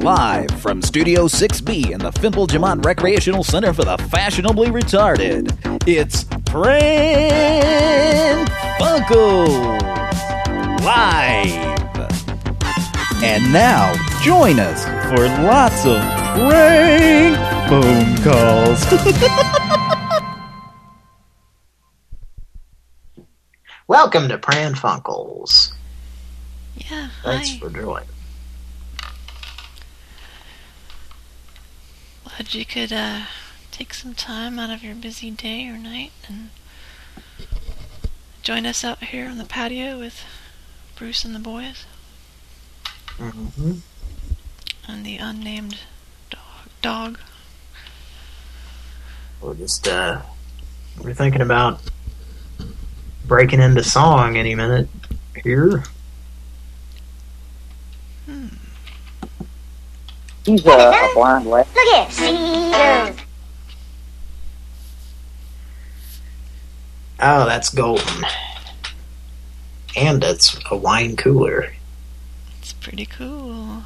Live from Studio 6B in the Fimple Jamont Recreational Center for the Fashionably Retarded, it's Pran Funkels Live. And now, join us for lots of prank phone calls. Welcome to Pran Funkels. Yeah, Thanks hi. for joining. Glad you could uh, take some time out of your busy day or night and join us out here on the patio with Bruce and the boys Mm-hmm. and the unnamed dog. Dog. We're just uh, we're thinking about breaking into song any minute here. Hmm. He's a, a blind lad. Look at See. Oh, that's golden, and it's a wine cooler. It's pretty cool.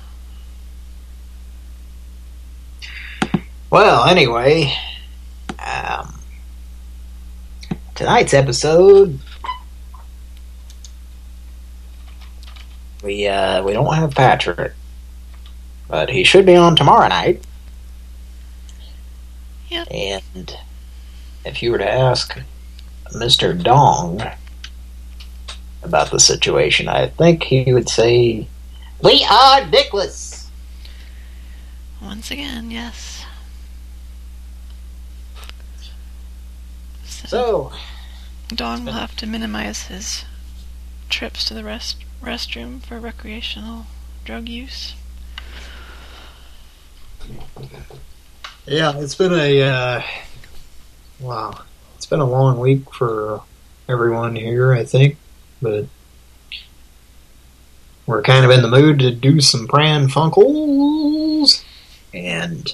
Well, anyway, um, tonight's episode, we uh, we don't have Patrick, but he should be on tomorrow night. Yep. And if you were to ask Mr. Dong about the situation, I think he would say, "We are dickless." Once again, yes. So, Dong will uh, have to minimize his trips to the rest restroom for recreational drug use. Yeah, it's been a uh, wow. It's been a long week for everyone here, I think, but we're kind of in the mood to do some Pran Funkels. And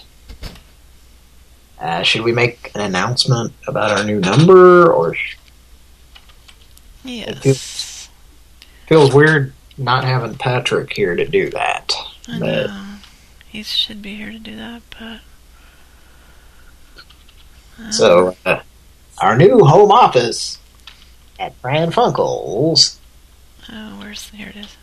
uh, should we make an announcement about our new number, or Yes. feels- feels weird not having Patrick here to do that? I but- know. He should be here to do that, but. um, So, uh, our new home office at Pran Funkels. Oh, where's. Here it is.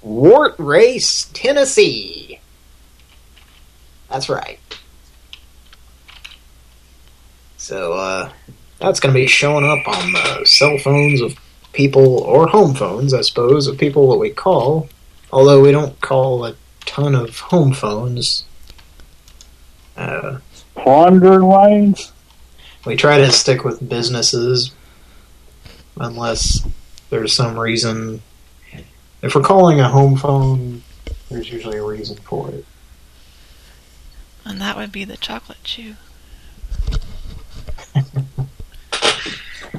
Wart Race, Tennessee. That's right. So, uh, that's going to be showing up on the cell phones of people, or home phones, I suppose, of people that we call. Although we don't call a ton of home phones. Uh, Wandering lanes. we try to stick with businesses unless there's some reason. If we're calling a home phone, there's usually a reason for it. And that would be the chocolate chew.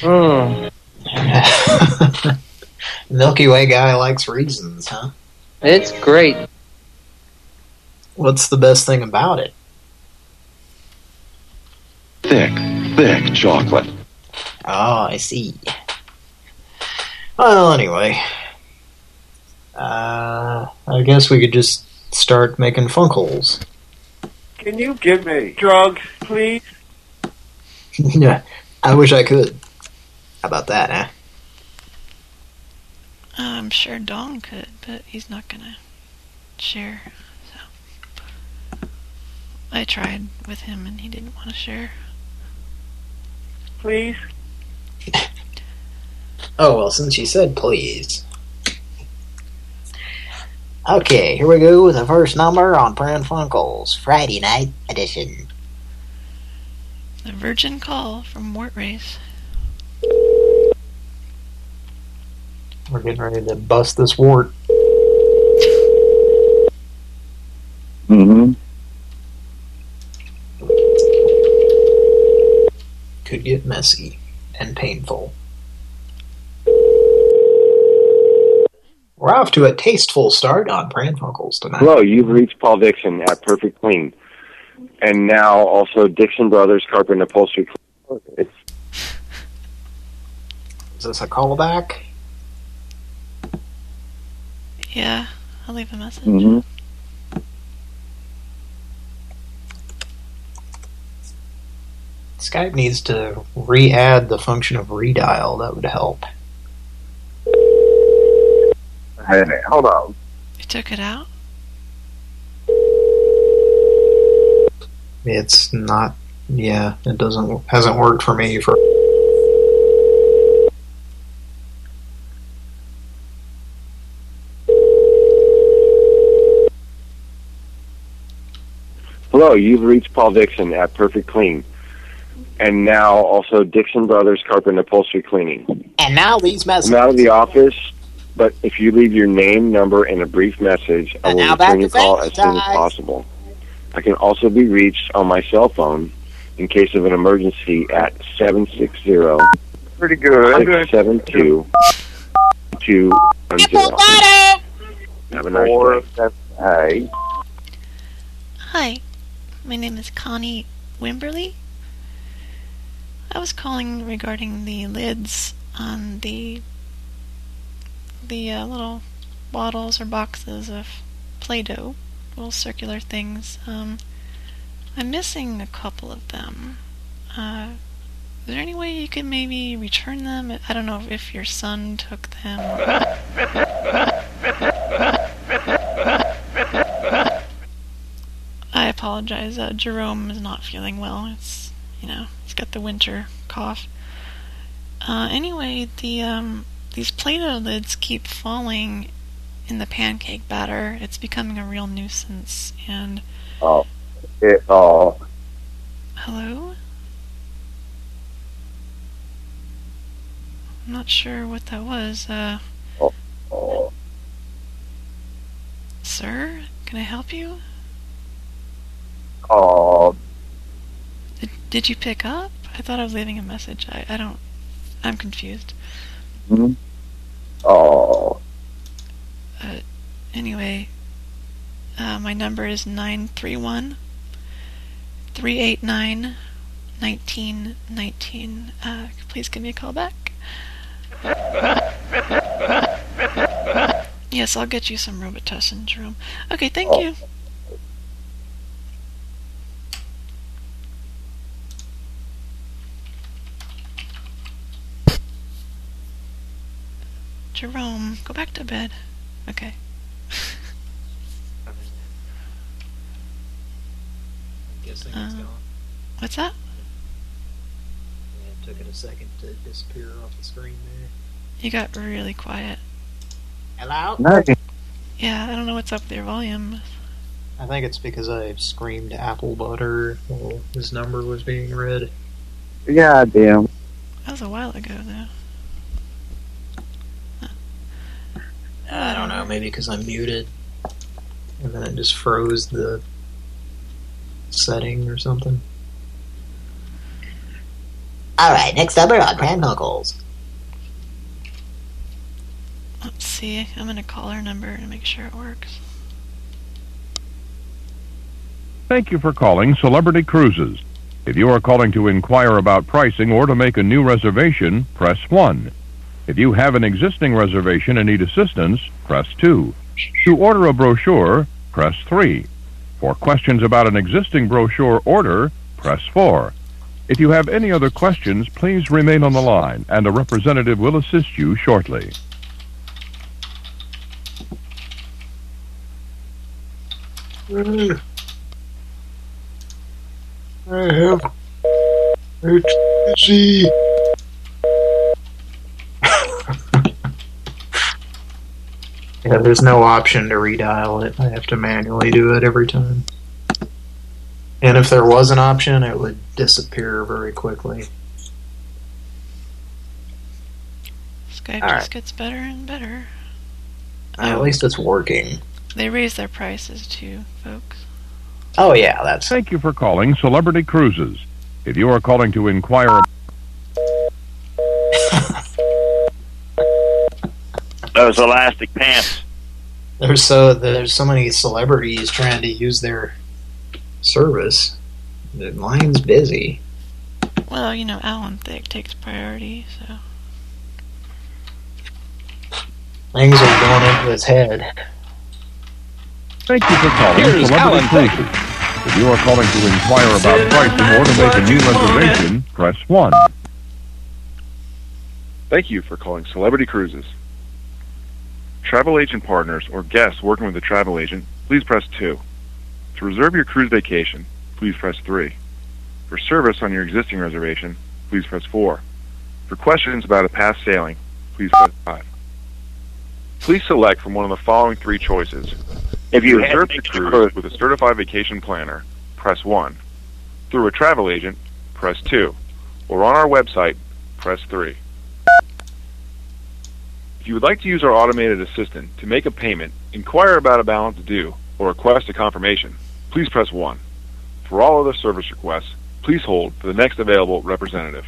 Hmm. Milky Way guy likes reasons, huh? It's great. What's the best thing about it? Thick, thick chocolate. Oh, I see. Well, anyway. Uh, I guess we could just start making funk holes. Can you give me drugs, please? yeah, I wish I could. How about that, huh? Uh, I'm sure Don could, but he's not gonna share. So I tried with him, and he didn't want to share. Please? Oh, well, since you said please. Okay, here we go with the first number on Pran Funkels, Friday night edition. The virgin call from Wart Race. We're getting ready to bust this wart. Mm-hmm. Could get messy and painful. We're off to a tasteful start on Pran Funkels tonight. Hello, you've reached Paul Dixon at Perfect Clean. And now also Dixon Brothers Carpet and Upholstery. It's Is this a callback? Yeah, I'll leave a message. Mm-hmm. Skype needs to re-add the function of redial. That would help. Hey, hold on. You took it out? It's not. Yeah, it doesn't. Hasn't worked for me for. Hello, you've reached Paul Dixon at Perfect Clean. And now also Dixon Brothers Carpet and Upholstery Cleaning. And now these messages. I'm out of the office, but if you leave your name, number, and a brief message, I And will return your to call as soon as possible. I can also be reached on my cell phone in case of an emergency at 760 Pretty good. 672 210. Have a nice Four, day. seven, hey. Hi, my name is Connie Wimberly. I was calling regarding the lids on the the uh, little bottles or boxes of Play-Doh, little circular things. Um, I'm missing a couple of them. Uh, is there any way you could maybe return them? I don't know if your son took them. I apologize. Uh, Jerome is not feeling well. It's you know he's got the winter cough. Uh, anyway, the um, these Play-Doh lids keep falling in the pancake batter. It's becoming a real nuisance. And Oh, it, oh, hello, I'm not sure what that was. Uh, oh. sir, can I help you? Oh, Did, did you pick up? I thought I was leaving a message. I, I don't. I'm confused. hmm oh, Anyway, uh, my number is 931 389 1919. Uh, please give me a call back. Yes, I'll get you some Robitussin, Jerome. Okay, thank you. Jerome, go back to bed. Okay. I'm guessing it's it's Uh, gone. What's that? Yeah, it took it a second to disappear off the screen there. You got really quiet. Hello? nothing. Yeah, I don't know what's up with your volume. I think it's because I screamed apple butter while his number was being read. God damn. That was a while ago, though. I don't know, maybe because I'm muted. And then it just froze the setting or something. Alright, next number on Pran Funkels. Let's see. I'm gonna call her number and make sure it works. Thank you for calling Celebrity Cruises. If you are calling to inquire about pricing or to make a new reservation, press 1. If you have an existing reservation and need assistance, press 2. To order a brochure, press 3. For questions about an existing brochure order, press 4. If you have any other questions, please remain on the line and a representative will assist you shortly. I have HTC. Yeah, there's no option to redial it. I have to manually do it every time. And if there was an option, it would disappear very quickly. Skype All just right. gets better and better. At least it's working. They raise their prices too, folks. Oh yeah, that's Thank you for calling Celebrity Cruises. If you are calling to inquire About Those elastic pants. there's so there's so many celebrities trying to use their service. The line's busy. Well, you know, Alan Thicke takes priority, so. Things are going into his head. Thank you for calling Here's Celebrity Alan Cruises. If you are calling to inquire about pricing or to make a new reservation, press 1. Thank you for calling Celebrity Cruises. Travel agent partners or guests working with a travel agent, please press 2. To reserve your cruise vacation, please press 3. For service on your existing reservation, please press 4. For questions about a past sailing, please press 5. Please select from one of the following three choices. If you reserve your make a cruise cruise- with a certified vacation planner, press 1. Through a travel agent, press 2. Or on our website, press 3. If you would like to use our automated assistant to make a payment, inquire about a balance due, or request a confirmation, please press 1. For all other service requests, please hold for the next available representative.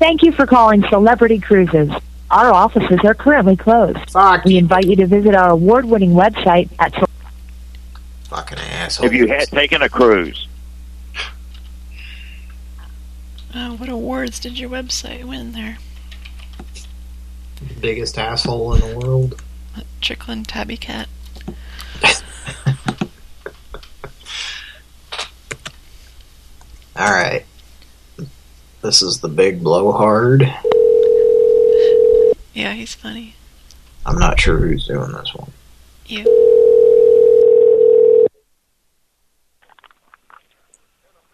Thank you for calling Celebrity Cruises. Our offices are currently closed. Fuck. We invite you to visit our award-winning website at Fucking asshole. If you had taken a cruise, Uh, what awards did your website win there? biggest asshole in the world. Tricklin Tabby Cat. All right. This is the big blowhard. Yeah, he's funny. I'm not sure who's doing this one. You.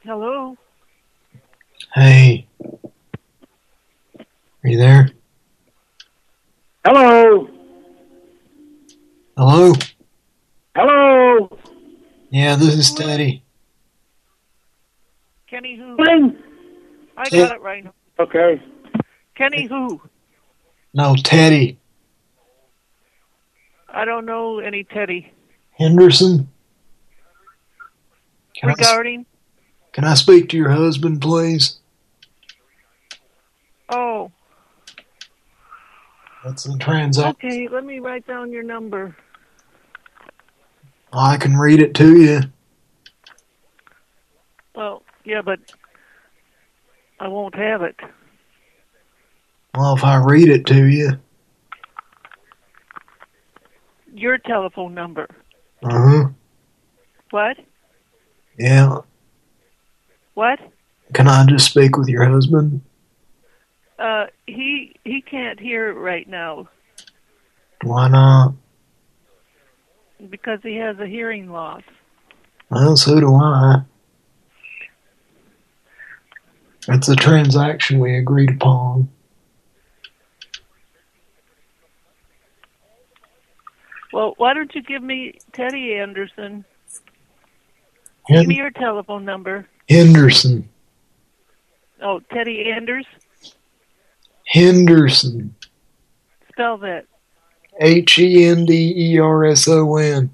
Hello. Hey. Are you there? Hello. Hello? Hello. Yeah, this is Teddy. Kenny who? I got it right now. Okay. Kenny who? No, Teddy. I don't know any Teddy. Henderson? Can I, s- Regarding? can I speak to your husband, please? Oh, That's the transaction. okay. Let me write down your number. I can read it to you. Well, yeah, but I won't have it. Well, if I read it to you. Your telephone number. Uh-huh. What? Yeah. What? Can I just speak with your husband? Uh, he he can't hear right now Why not? Because he has a hearing loss. Well, so do I. It's a transaction we agreed upon. Well, why don't you give me Teddy Anderson? Hen- Give me your telephone number. Henderson. Oh, Teddy Anders. Henderson. Spell that. E H-E-N-D-E-R-S-O-N.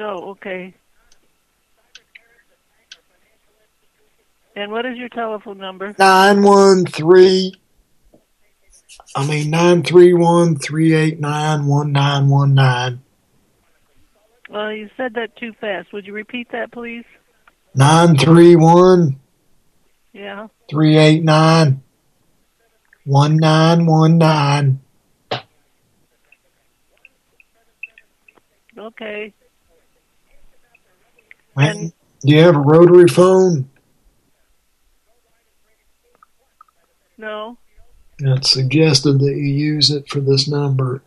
Oh, okay. And what is your telephone number? 913. I mean, 931-389-1919. Well, you said that too fast. Would you repeat that, please? 931 Yeah. 389 1919. Okay. Man, do you have a rotary phone? No. It's suggested that you use it for this number.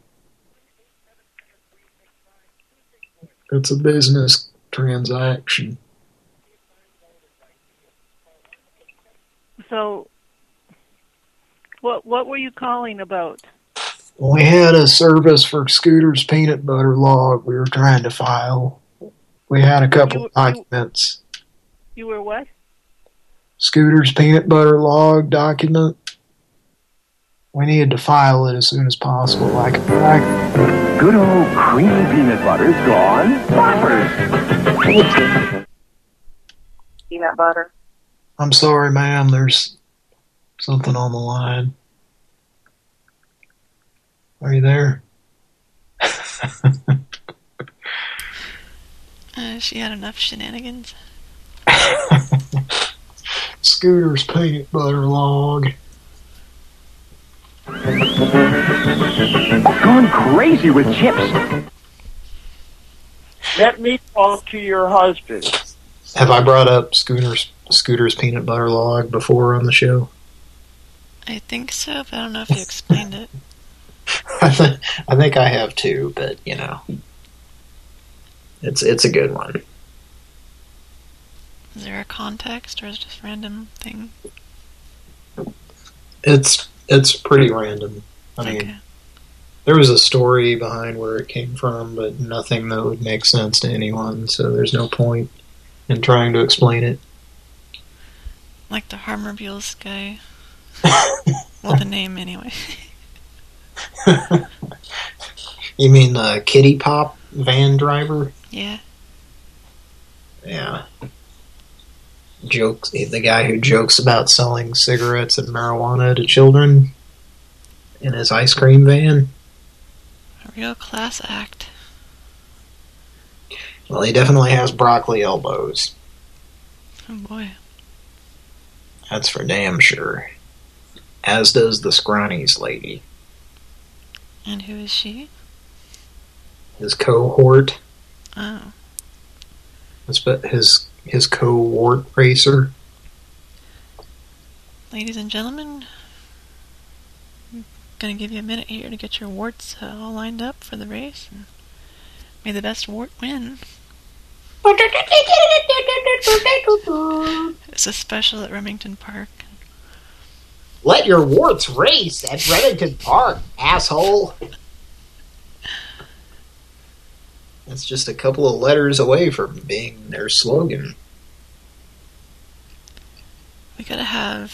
It's a business transaction. So, What What were you calling about? We had a service for Scooter's peanut butter log we were trying to file. We had a couple You- documents. You were what? Scooter's peanut butter log document. We needed to file it as soon as possible. Like, like Good old creamy peanut butter's gone. Poppers. Peanut butter. I'm sorry, ma'am. There's something on the line. Are you there? Uh, she had enough shenanigans. Scooter's peanut butter log. Gone crazy with chips. Let me talk to your husband. Have I brought up Scooter's Scooter's peanut butter log before on the show? I think so, but I don't know if you explained it. I think I think I have too, but you know, it's it's a good one. Is there a context, or is it just random thing? It's it's pretty random. I mean, there was a story behind where it came from, but nothing that would make sense to anyone. So there's no point in trying to explain it. Like the Harmerbules guy. well, the name anyway. You mean the Kitty Pop van driver? yeah. Yeah. Jokes. The guy who jokes about selling cigarettes and marijuana to children in his ice cream van. A real class act. Well, he definitely has broccoli elbows. Oh boy. That's for damn sure. As does the Scrawnies lady. And who is she? His cohort. Oh. His his his cohort racer. Ladies and gentlemen, I'm gonna give you a minute here to get your warts uh, all lined up for the race. And may the best wart win. It's a special at Remington Park. Let your warts race at Remington Park, asshole. That's just a couple of letters away from being their slogan. We gotta have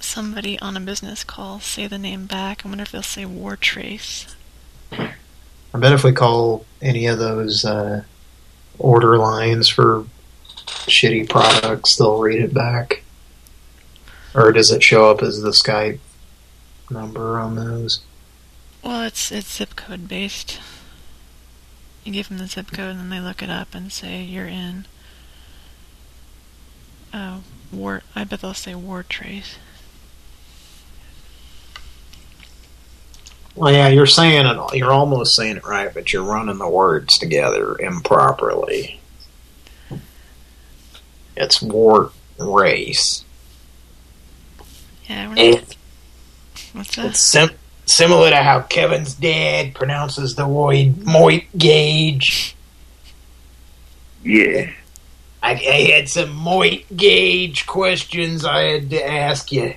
somebody on a business call say the name back. I wonder if they'll say War Trace. I bet if we call any of those uh, order lines for shitty products, they'll read it back. Or does it show up as the Skype number on those? Well, it's it's zip code based. You give them the zip code, and then they look it up and say you're in. Uh, war. I bet they'll say War Trace. Well, yeah, you're saying it. You're almost saying it right, but you're running the words together improperly. It's war race. Yeah, not. What's that? it's sim similar to how Kevin's dad pronounces the word moit gauge. Yeah. I, I had some moit gauge questions I had to ask you.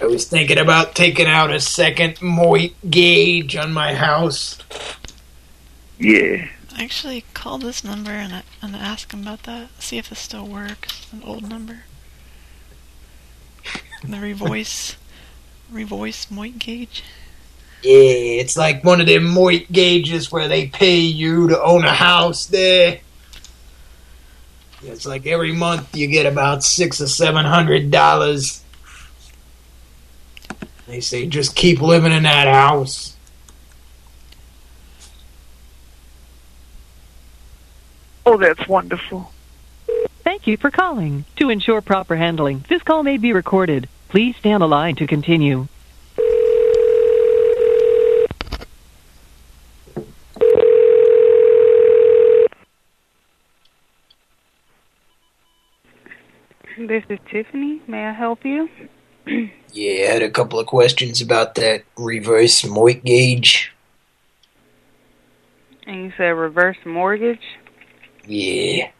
I was thinking about taking out a second moit gauge on my house. Yeah. Actually, call this number and and ask them about that. See if this still works. An old number. The revoice, revoice moit gauge. Yeah, it's like one of them moit gauges where they pay you to own a house there. It's like every month you get about six or seven hundred dollars. They say just keep living in that house. Oh, that's wonderful. Thank you for calling. To ensure proper handling, this call may be recorded. Please stay on the line to continue. This is Tiffany. May I help you? Yeah, I had a couple of questions about that reverse moit gauge. And you said reverse mortgage? Yeah.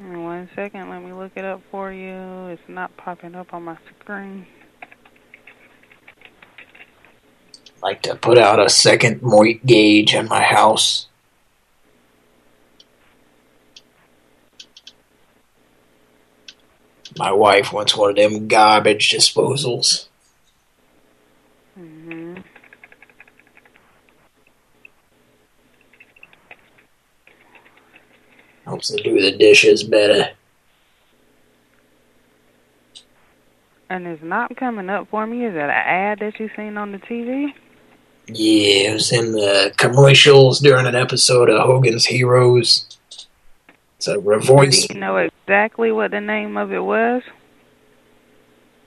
One second. Let me look it up for you. It's not popping up on my screen. like to put out a second moit gauge in my house. My wife wants one of them garbage disposals. hmm Helps to do the dishes better. And it's not coming up for me. Is that an ad that you seen on the TV? Yeah, it was in the commercials during an episode of Hogan's Heroes. It's a revoice. Do you know exactly what the name of it was?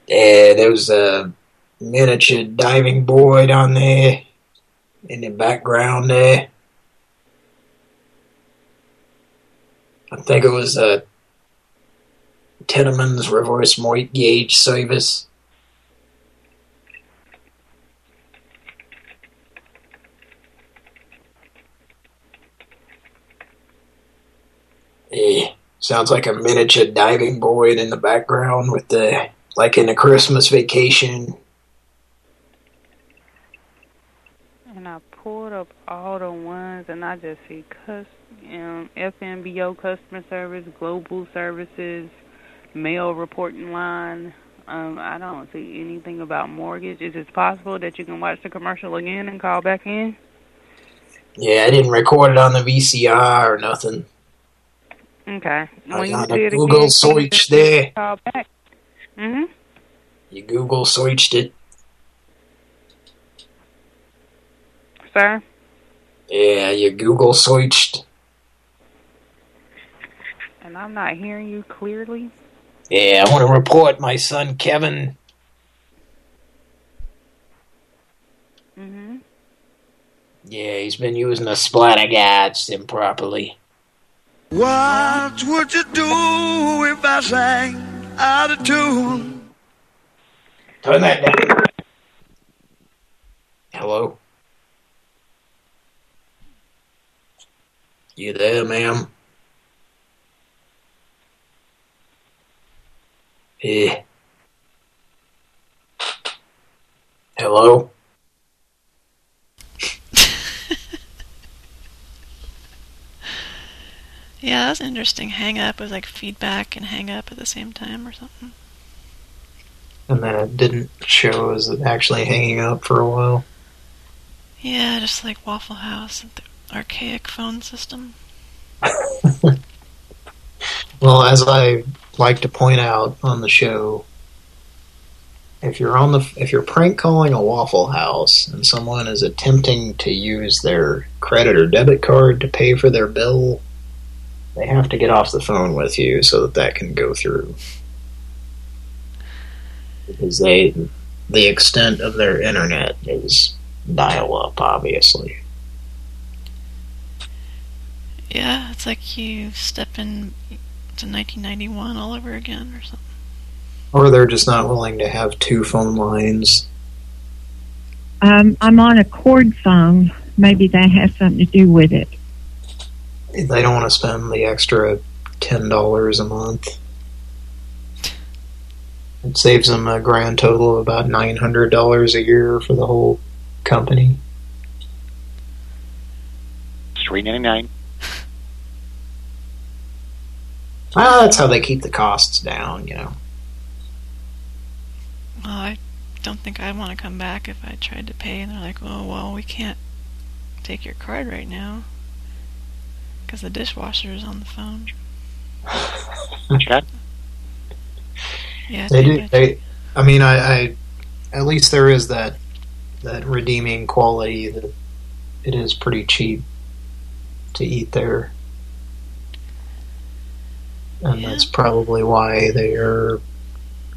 Yeah, there was a miniature diving board on there in the background there. I think it was a Tinneman's reverse moit gauge service. Eh, sounds like a miniature diving board in the background with the, like in a Christmas vacation. And I pulled up all the ones, and I just see cus um, FNBO customer service, global services, mail reporting line. Um, I don't see anything about mortgage. Is it possible that you can watch the commercial again and call back in? Yeah, I didn't record it on the VCR or nothing. Okay. I When you got see a Google again, search there. call back. Mhm. You Google searched it. Sir. Yeah, you Google searched. And I'm not hearing you clearly. Yeah, I want to report my son Kevin. Mhm. Yeah, he's been using the splatterguards improperly. What would you do if I sang out of tune? Turn that down. Hello? You there, ma'am? Eh. Hello? Yeah, that's interesting. Hang up was like feedback and hang up at the same time or something. And then it didn't show as actually hanging up for a while. Yeah, just like Waffle House, and the archaic phone system. Well, as I like to point out on the show, if you're on the if you're prank calling a Waffle House and someone is attempting to use their credit or debit card to pay for their bill, they have to get off the phone with you so that that can go through. Because they the extent of their internet is dial up, obviously. Yeah, it's like you step in to 1991 all over again or something. Or they're just not willing to have two phone lines. Um, I'm on a cord phone. Maybe that has something to do with it. They don't want to spend the extra ten dollars a month. It saves them a grand total of about nine hundred dollars a year for the whole company. Three ninety nine. Ah, that's how they keep the costs down, you know. Well, I don't think I'd want to come back if I tried to pay and they're like, oh, well, we can't take your card right now because the dishwasher is on the phone. Chat. Yeah, They do. They, I mean, I, I, at least there is that that redeeming quality that it is pretty cheap to eat there, and that's probably why they are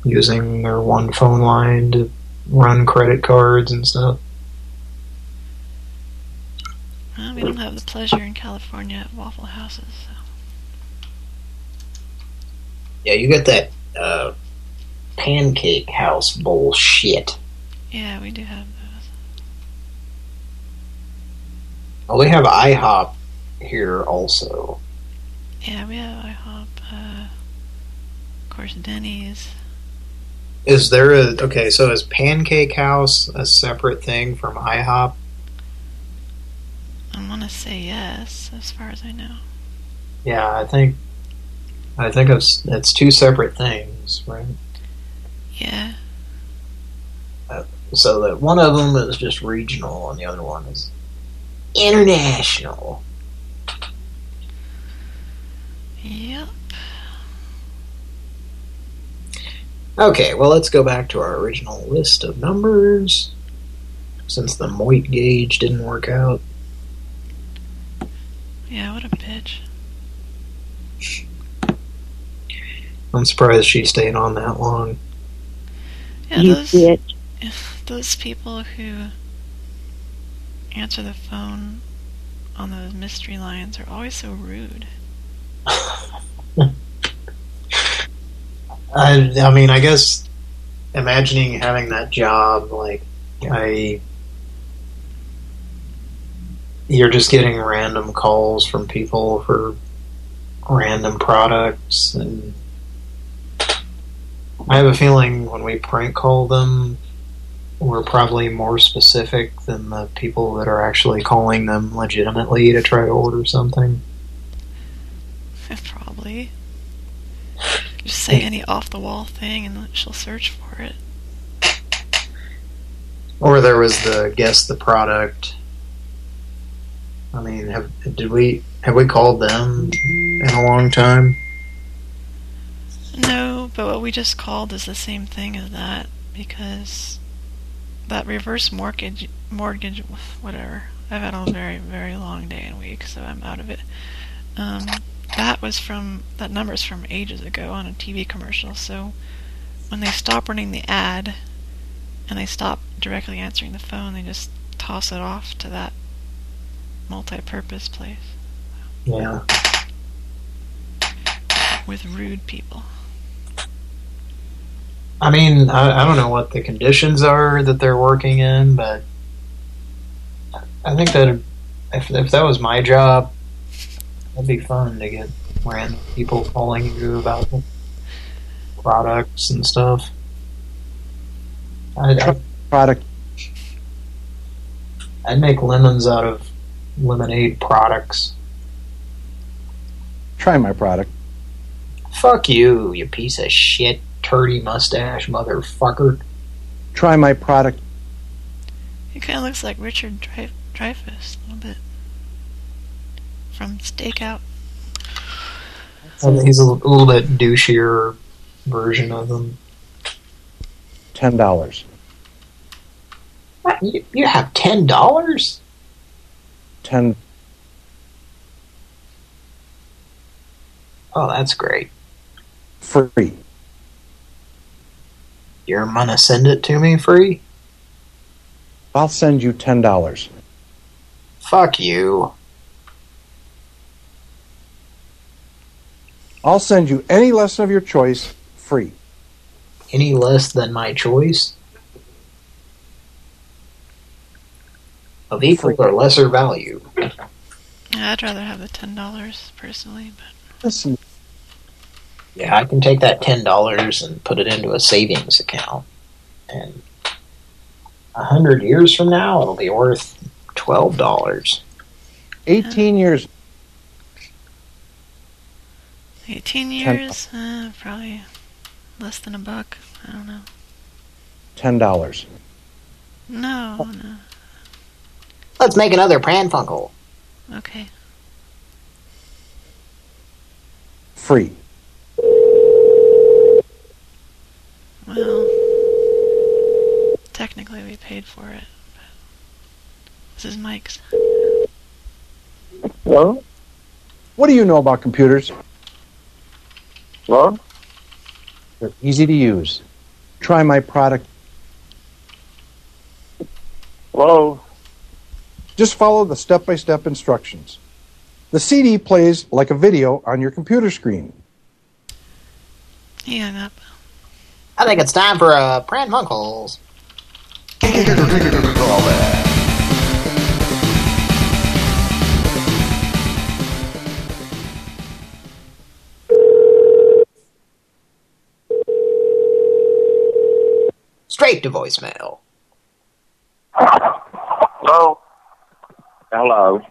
using their one phone line to run credit cards and stuff. Well, we don't have the pleasure in California at Waffle Houses. So. Yeah, you got that uh, pancake house bullshit. Yeah, we do have those. Well, they have IHOP here also. Yeah, we have IHOP. Course, Denny's. Is there a okay? So is Pancake House a separate thing from IHOP? I want to say yes, as far as I know. Yeah, I think I think it's it's two separate things, right? Yeah. Uh, so that one of them is just regional, and the other one is international. Yep. Okay, well, let's go back to our original list of numbers. Since the Moit gauge didn't work out. Yeah, what a bitch. I'm surprised she stayed on that long. Yeah, You those, bitch. those people who answer the phone on those mystery lines are always so rude. I, I mean, I guess imagining having that job, like, I... You're just getting random calls from people for random products, and I have a feeling when we prank call them, we're probably more specific than the people that are actually calling them legitimately to try to order something. Probably. Just say any off-the-wall thing and she'll search for it. Or there was the guess the product. I mean, have did we have we called them in a long time? No, but what we just called is the same thing as that because that reverse mortgage, mortgage, whatever. I've had a very, very long day and week, so I'm out of it. Um, that was from that number's from ages ago on a TV commercial. So when they stop running the ad and they stop directly answering the phone, they just toss it off to that multi-purpose place Yeah. with rude people. I mean, I, I don't know what the conditions are that they're working in, but I think that if if that was my job, that'd be fun to get random people calling you about products and stuff. I'd, I'd, Product. I'd make lemons out of lemonade products. Try my product. Fuck you, you piece of shit, turdy mustache motherfucker. Try my product. He kind of looks like Richard Drey- Dreyfuss a little bit from Stakeout. I think he's a, l- a little bit douchier version of them. Ten dollars. What? You, you have ten dollars? Ten. Oh, that's great. Free. You're gonna send it to me free? I'll send you ten dollars. Fuck you. I'll send you any lesson of your choice free. Any less than my choice? Of equal or lesser value. Yeah, I'd rather have the ten dollars personally, but Listen, Yeah, I can take that ten dollars and put it into a savings account. And a hundred years from now it'll be worth twelve dollars. eighteen years. Eighteen years, uh, probably less than a buck. I don't know. Ten dollars. No, no. Let's make another Pranfunkel. Okay. Free. Well, technically we paid for it. But this is Mike's. Hello? What do you know about computers? Hello? They're easy to use. Try my product. Hello? Just follow the step-by-step instructions. The CD plays like a video on your computer screen. He hung up. I think it's time for a uh, Pranfunkels. straight to voicemail. Hello? Hello?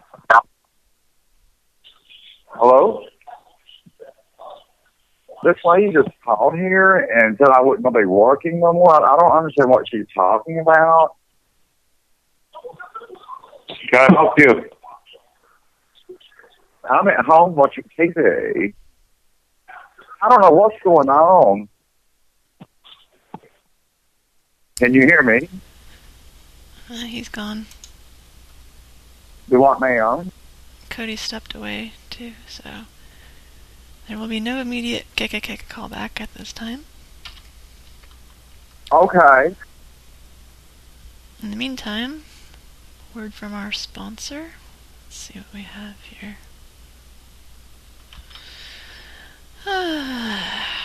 Hello? This lady just called here and said I wouldn't be working no more. I I don't understand what she's talking about. Can I help you? I'm at home watching TV. I don't know what's going on. Can you hear me? Uh, he's gone. Do what, ma'am? Cody stepped away too, so there will be no immediate KKK callback at this time. Okay. In the meantime, word from our sponsor. Let's see what we have here.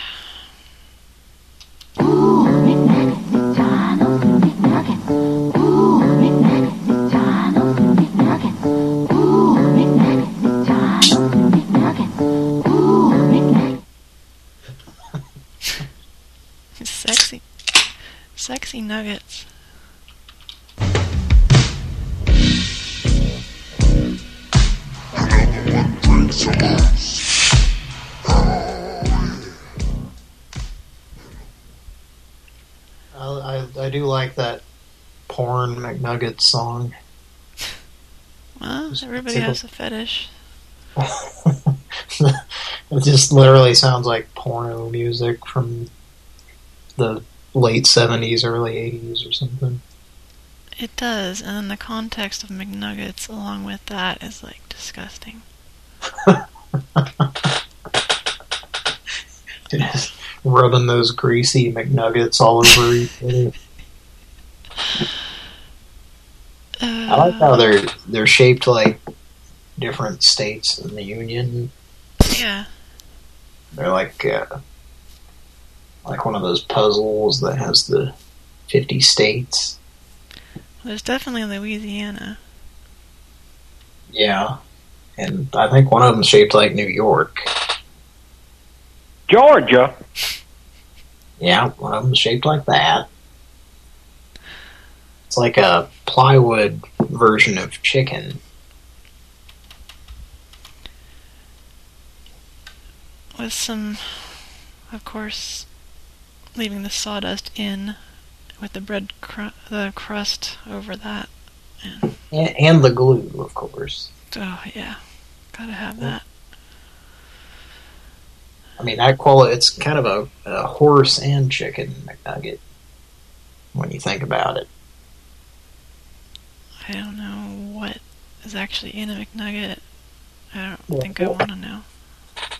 Sexy. Sexy nuggets. I, I, I do like that porn McNuggets song. Well, everybody tickle. has a fetish. It just literally sounds like porno music from the late 70s, early 80s or something. It does, and then the context of McNuggets along with that is like disgusting. Just rubbing those greasy McNuggets all over you. other. I like how they're they're shaped like different states in the Union. Yeah. They're like uh, like one of those puzzles that has the 50 states. There's definitely Louisiana. Yeah. And I think one of them's shaped like New York. Georgia. Yeah, one of them's shaped like that. It's like a plywood version of chicken. With some, of course, leaving the sawdust in with the bread cru the crust over that. And, And, and the glue, of course. oh, yeah. Gotta have that. I mean, I call it, it's kind of a, a horse and chicken McNugget when you think about it. I don't know what is actually in a McNugget. I don't think I want to know.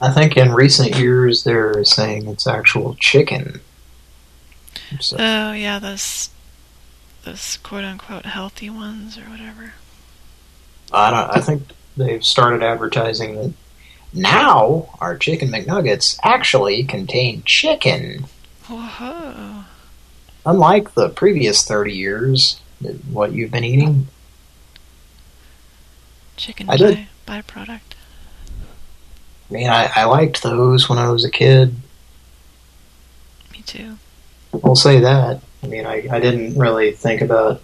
I think in recent years they're saying it's actual chicken. So, Oh, yeah, those, those quote-unquote healthy ones or whatever. I don't. I think they've started advertising that now our chicken McNuggets actually contain chicken, Whoa. unlike the previous 30 years. What you've been eating. Chicken I did. byproduct. I mean, I, I liked those when I was a kid. Me too. I'll say that. I mean, I, I didn't really think about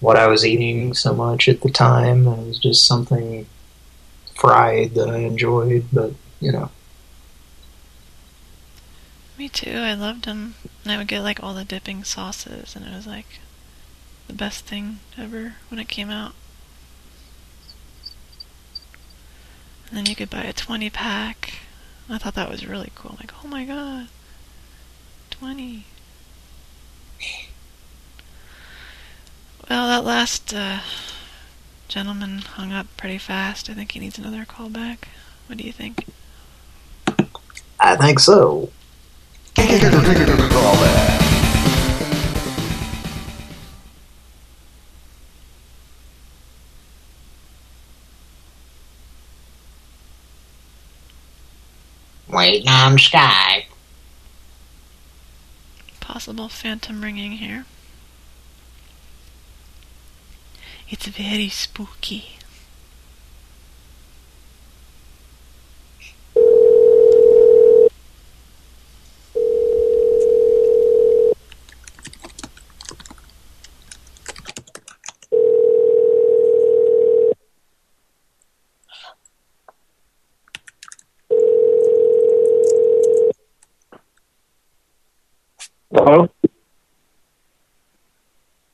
what I was eating so much at the time. It was just something fried that I enjoyed, but, you know. Me too. I loved them. And I would get like all the dipping sauces, and it was like the best thing ever when it came out. And then you could buy a 20 pack. I thought that was really cool. Like, oh my god, 20. Well, that last uh, gentleman hung up pretty fast. I think he needs another call back. What do you think? I think so. Waiting on Skype. Possible phantom ringing here. It's very spooky.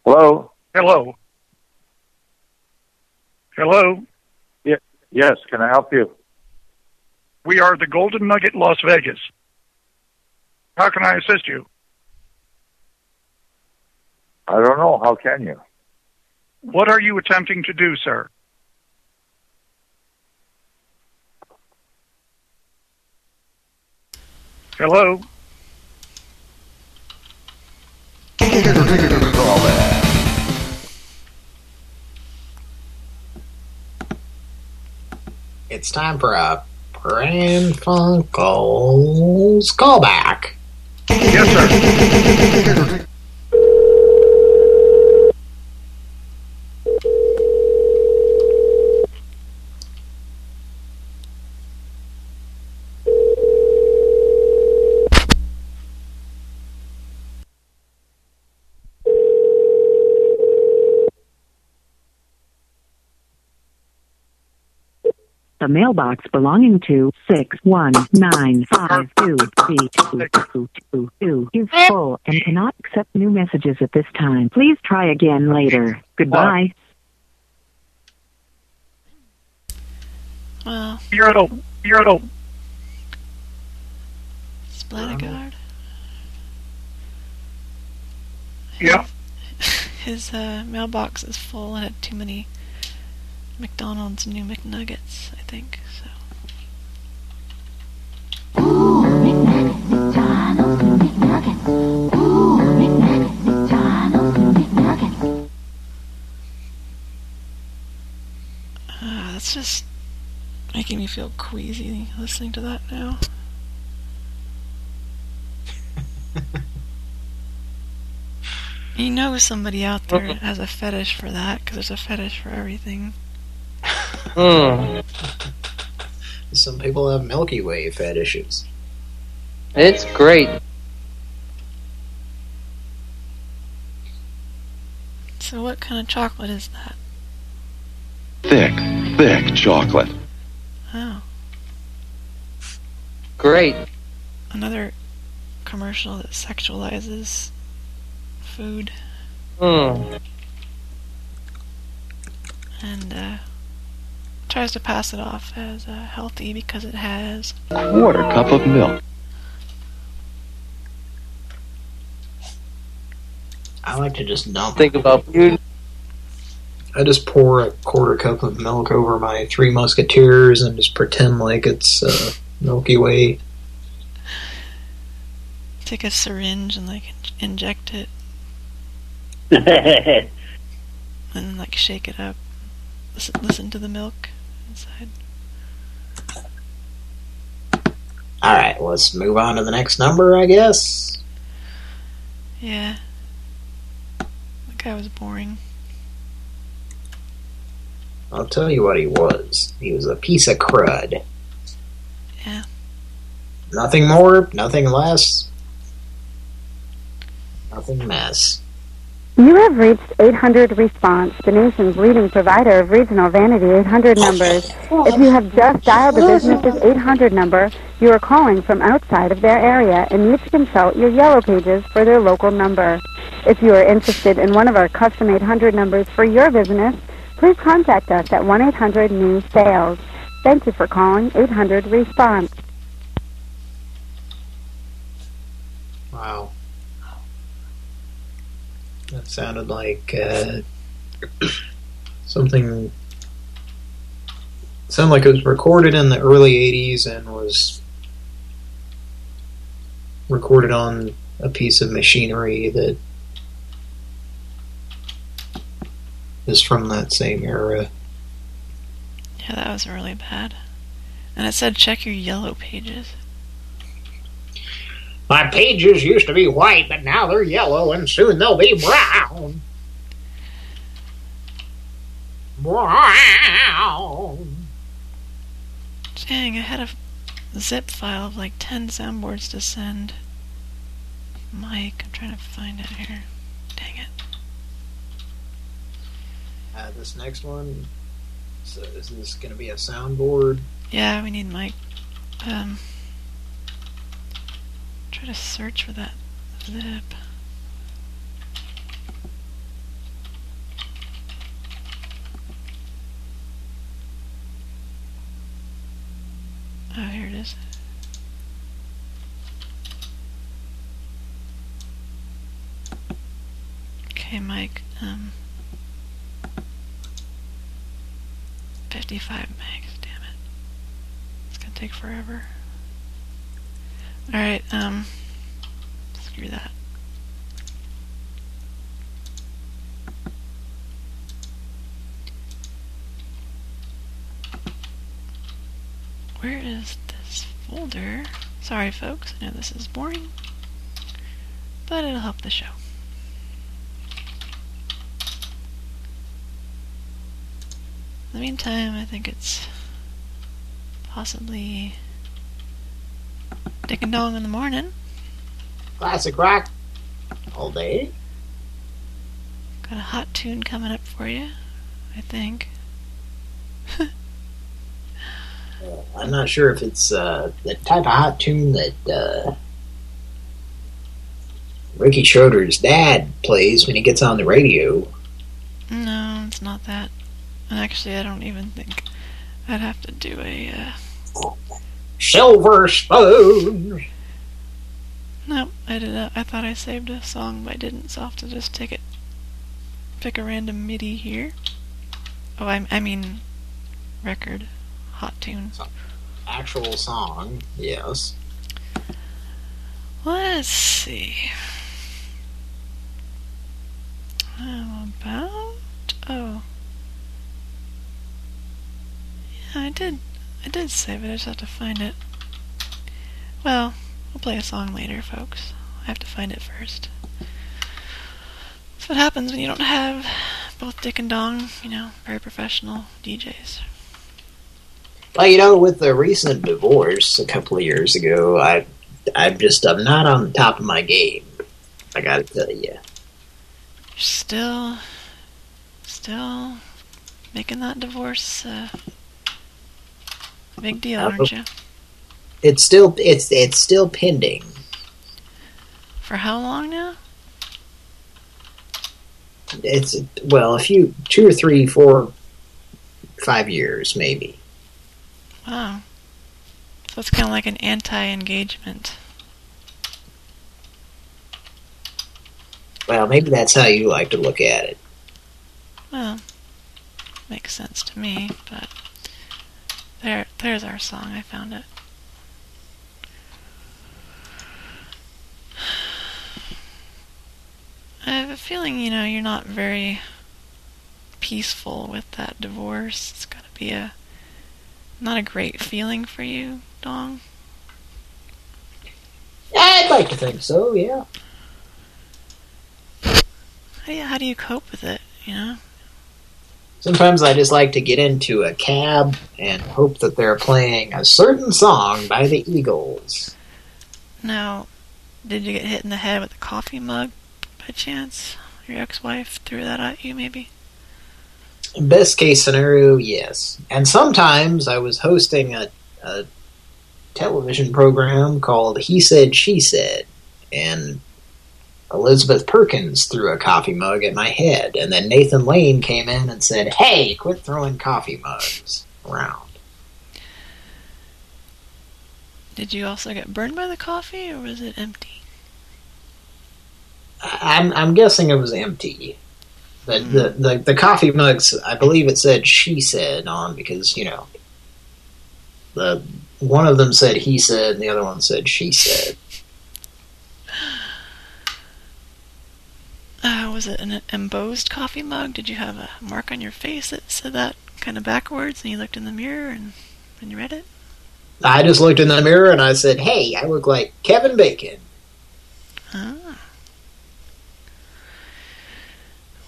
Hello. Hello. Hello. Yeah. Yes. Can I help you? We are the Golden Nugget Las Vegas. How can I assist you? I don't know. How can you? What are you attempting to do, sir? Hello. It's time for a Pran Funkels callback. Yes, sir. The mailbox belonging to 619523222 is full and cannot accept new messages at this time. Please try again later. Goodbye. Well, Urinal. Urinal. Splatterguard. Yeah. His uh, mailbox is full and had too many McDonald's new McNuggets, I think. So. Uh, that's just making me feel queasy listening to that now. You know somebody out there has a fetish for that because there's a fetish for everything. Some people have Milky Way fetishes. It's great. So what kind of chocolate is that? Thick, thick chocolate. Oh, Great. another commercial that sexualizes food Hmm. and uh, tries to pass it off as uh, healthy because it has. Quarter cup of milk. I like to just dump. Think about food. I just pour a quarter cup of milk over my Three Musketeers and just pretend like it's uh, Milky Way. Take a syringe and like inject it and like shake it up. Listen, listen to the milk inside. All right, let's move on to the next number, I guess. Yeah. That guy was boring. I'll tell you what he was. He was a piece of crud. Yeah. Nothing more, nothing less. Nothing mess. You have reached 800 Response, the nation's leading provider of regional Vanity 800 numbers. If you have just dialed the business's 800 number, you are calling from outside of their area and need to consult your yellow pages for their local number. If you are interested in one of our custom 800 numbers for your business, please contact us at 1-800-NEW-SALES. Thank you for calling 800 Response. Wow. That sounded like uh, something. Sounded like it was recorded in the early '80s and was recorded on a piece of machinery that is from that same era. Yeah, that was really bad. And it said check your yellow pages. My pages used to be white, but now they're yellow, and soon they'll be brown. Brown. Dang, I had a zip file of like 10 soundboards to send. Mike, I'm trying to find it here. Dang it. Uh, this next one. So is this going to be a soundboard? Yeah, we need Mike. Um, Try to search for that lip. Oh, here it is. Okay, Mike, um, 55 megs, damn it. It's gonna take forever. Alright, um, screw that. Where is this folder? Sorry, folks, I know this is boring, but it'll help the show. In the meantime, I think it's possibly Dick and Dong in the morning. Classic rock all day. Got a hot tune coming up for you, I think. I'm not sure if it's uh, the type of hot tune that uh, Ricky Schroder's dad plays when he gets on the radio. No, it's not that. Actually, I don't even think I'd have to do a. Uh... Silver spoon. No, I did. A, I thought I saved a song, but I didn't. So I'll have to just take it. Pick a random MIDI here. Oh, I, I mean, record, hot tune. Actual song, yes. Let's see. How about? Oh. Yeah, I did. I did save it. I just have to find it. Well, we'll play a song later, folks. I have to find it first. That's what happens when you don't have both Dick and Dong, you know, very professional DJs. Well, you know, with the recent divorce a couple of years ago, I, I'm just I'm not on the top of my game. I gotta tell you. You're still, still making that divorce uh, big deal, uh, aren't you? It's still it's it's still pending. For how long now? It's well, a few, two or three, four, five years maybe. Wow. So it's kind of like an anti-engagement. Well, maybe that's how you like to look at it. Well, makes sense to me, but there's our song. I found it. I have a feeling, you know, you're not very peaceful with that divorce. It's got to be a not a great feeling for you, Dong. I'd like to think so, yeah. How do you, how do you cope with it, you know? Sometimes I just like to get into a cab and hope that they're playing a certain song by the Eagles. Now, did you get hit in the head with a coffee mug by chance? Your ex-wife threw that at you, maybe? Best case scenario, yes. And sometimes I was hosting a, a television program called He Said, She Said. And Elizabeth Perkins threw a coffee mug at my head. And then Nathan Lane came in and said, hey, quit throwing coffee mugs around. Did you also get burned by the coffee, or was it empty? I'm, I'm guessing it was empty. But mm. the, the, the coffee mugs, I believe it said she said on because, you know, the one of them said he said and the other one said she said. Uh, was it an embossed coffee mug? Did you have a mark on your face that said that kind of backwards and you looked in the mirror and, and you read it? I just looked in the mirror and I said, hey, I look like Kevin Bacon. Ah.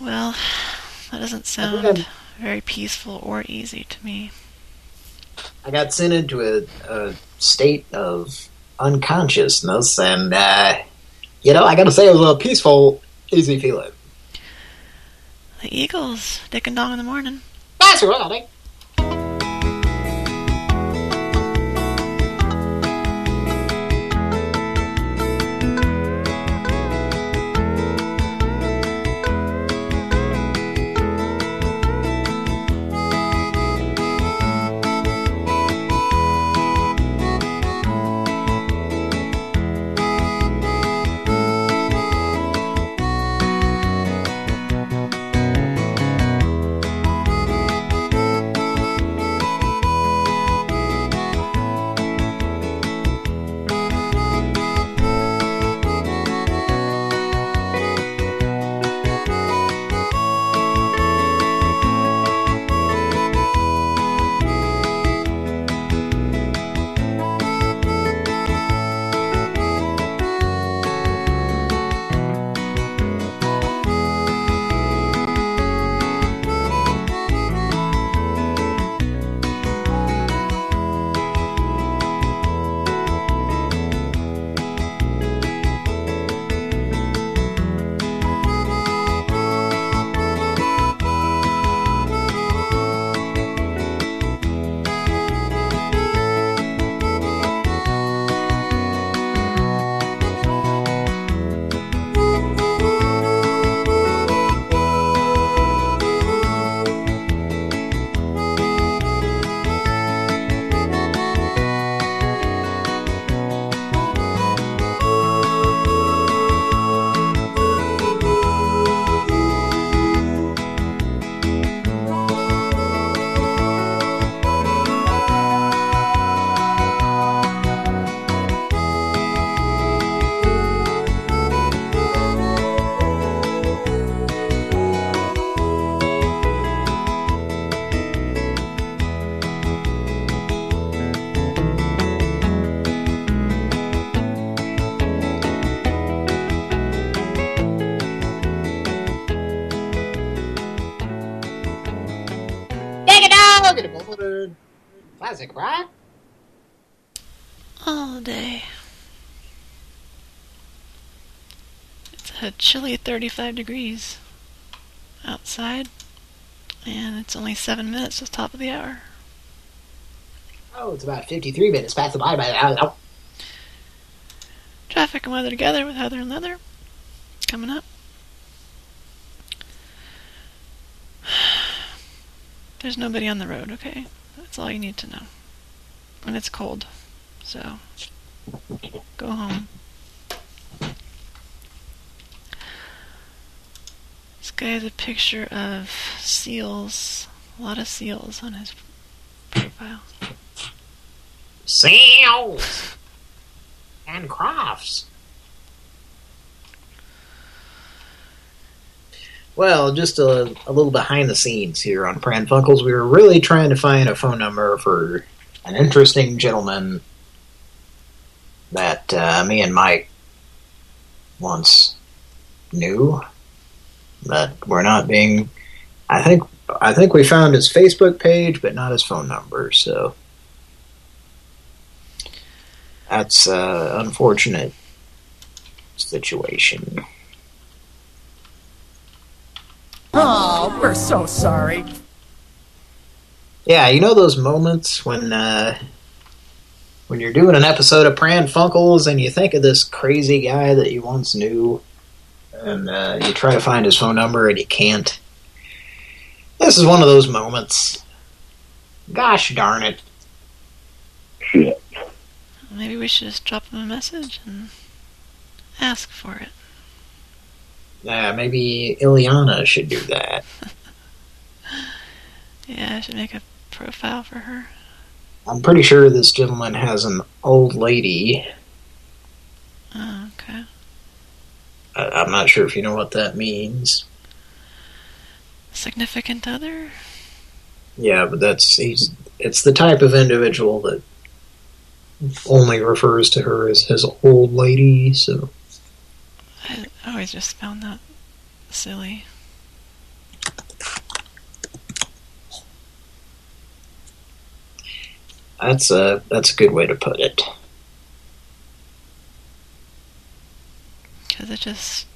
Well, that doesn't sound very peaceful or easy to me. I got sent into a, a state of unconsciousness, and, uh, you know, I gotta say it was a little peaceful, easy feeling. The Eagles, Dick and Dong in the morning. That's right. Classic Rock. All day. It's a chilly 35 degrees outside, and it's only seven minutes to the top of the hour. Oh, it's about 53 minutes past the bye by now. Traffic and weather together with Heather and Leather. Coming up. There's nobody on the road, okay? That's all you need to know. And it's cold, so go home. This guy has a picture of seals, a lot of seals on his profile. Seals and Crofts. Well, just a, a little behind the scenes here on Pran Funkels. We were really trying to find a phone number for an interesting gentleman that uh, me and Mike once knew, but we're not being. I think I think we found his Facebook page, but not his phone number. So that's uh, unfortunate situation. Oh, we're so sorry. Yeah, you know those moments when uh, when you're doing an episode of Pran Funkels and you think of this crazy guy that you once knew, and uh, you try to find his phone number and you can't. This is one of those moments. Gosh darn it. Shit. Maybe we should just drop him a message and ask for it. Yeah, maybe Ileana should do that. Yeah, I should make a profile for her. I'm pretty sure this gentleman has an old lady. Oh, okay. I, I'm not sure if you know what that means. Significant other? Yeah, but that's he's. It's the type of individual that only refers to her as his old lady. So I always just found that silly. that's a that's a good way to put it. Because it just,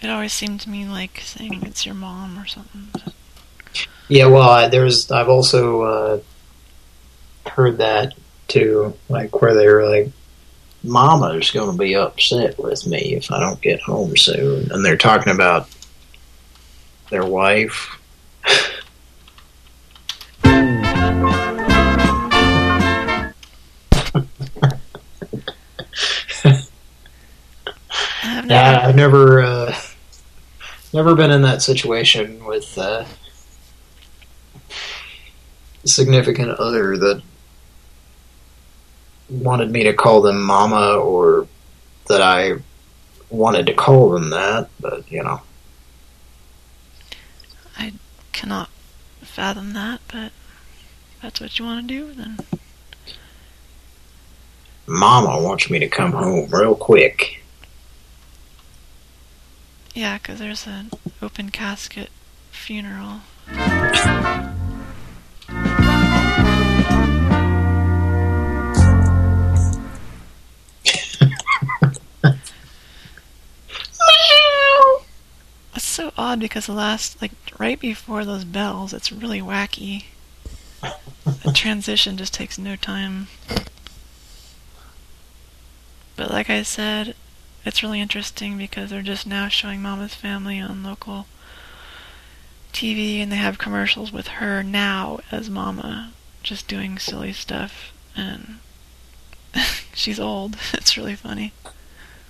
it always seemed to me like saying it's your mom or something. Yeah, well, I, there's I've also uh, heard that too, like where they were like, "Mama's going to be upset with me if I don't get home soon," and they're talking about their wife. I've never, Yeah, I've never uh, never been in that situation with uh, a significant other that wanted me to call them mama or that I wanted to call them that, but you know. I cannot fathom that, but if that's what you want to do, then Mama wants me to come home real quick. yeah, because there's an open casket funeral. So odd because the last, like, right before those bells, it's really wacky. The transition just takes no time. But like I said, it's really interesting because they're just now showing Mama's Family on local TV and they have commercials with her now as Mama, just doing silly stuff. And she's old. It's really funny.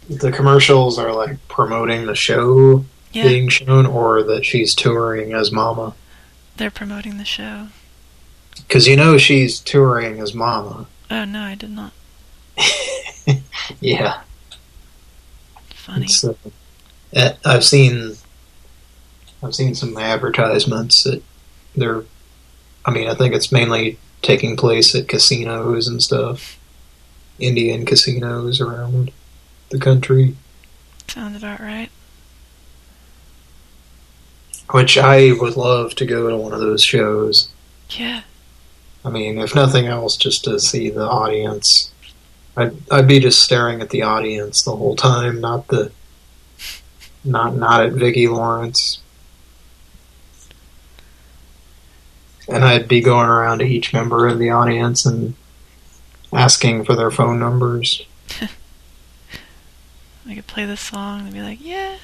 The commercials are like promoting the show Yeah. being shown or that she's touring as Mama. They're promoting the show. Because you know she's touring as Mama. Oh no, I did not. Yeah. Funny. Uh, uh, I've seen I've seen some advertisements that they're I mean, I think it's mainly taking place at casinos and stuff. Indian casinos around the country. Sounds about right. Which I would love to go to one of those shows. Yeah. I mean, if nothing else, just to see the audience. I'd, I'd be just staring at the audience the whole time, not the, not not at Vicki Lawrence. And I'd be going around to each member of the audience and asking for their phone numbers. I could play this song and be like, yeah.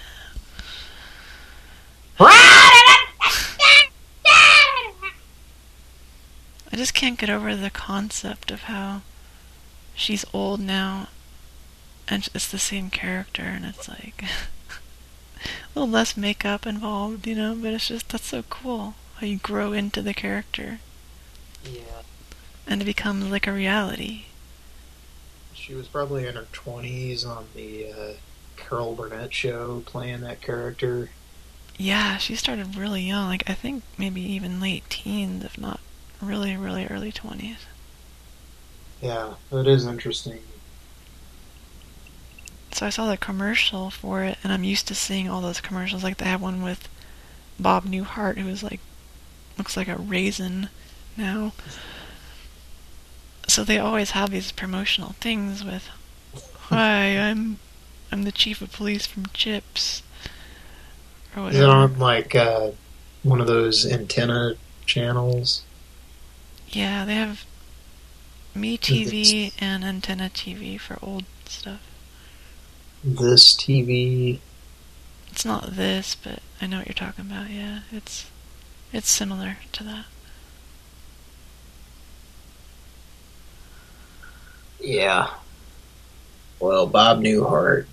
I just can't get over the concept of how she's old now and it's the same character and it's like a little less makeup involved, you know, but it's just that's so cool how you grow into the character. Yeah. And it becomes like a reality. She was probably in her 20s on the uh, Carol Burnett show playing that character. Yeah, she started really young, like I think maybe even late teens, if not really, really early 20s. Yeah, it is interesting. So I saw the commercial for it, and I'm used to seeing all those commercials. Like they have one with Bob Newhart, who is like looks like a raisin now. So they always have these promotional things with, "Hi, I'm I'm the chief of police from Chips," Is it on like uh, one of those antenna channels? Yeah, they have Me TV and Antenna TV for old stuff. This TV. It's not this, but I know what you're talking about. Yeah, it's it's similar to that. Yeah. Well, Bob Newhart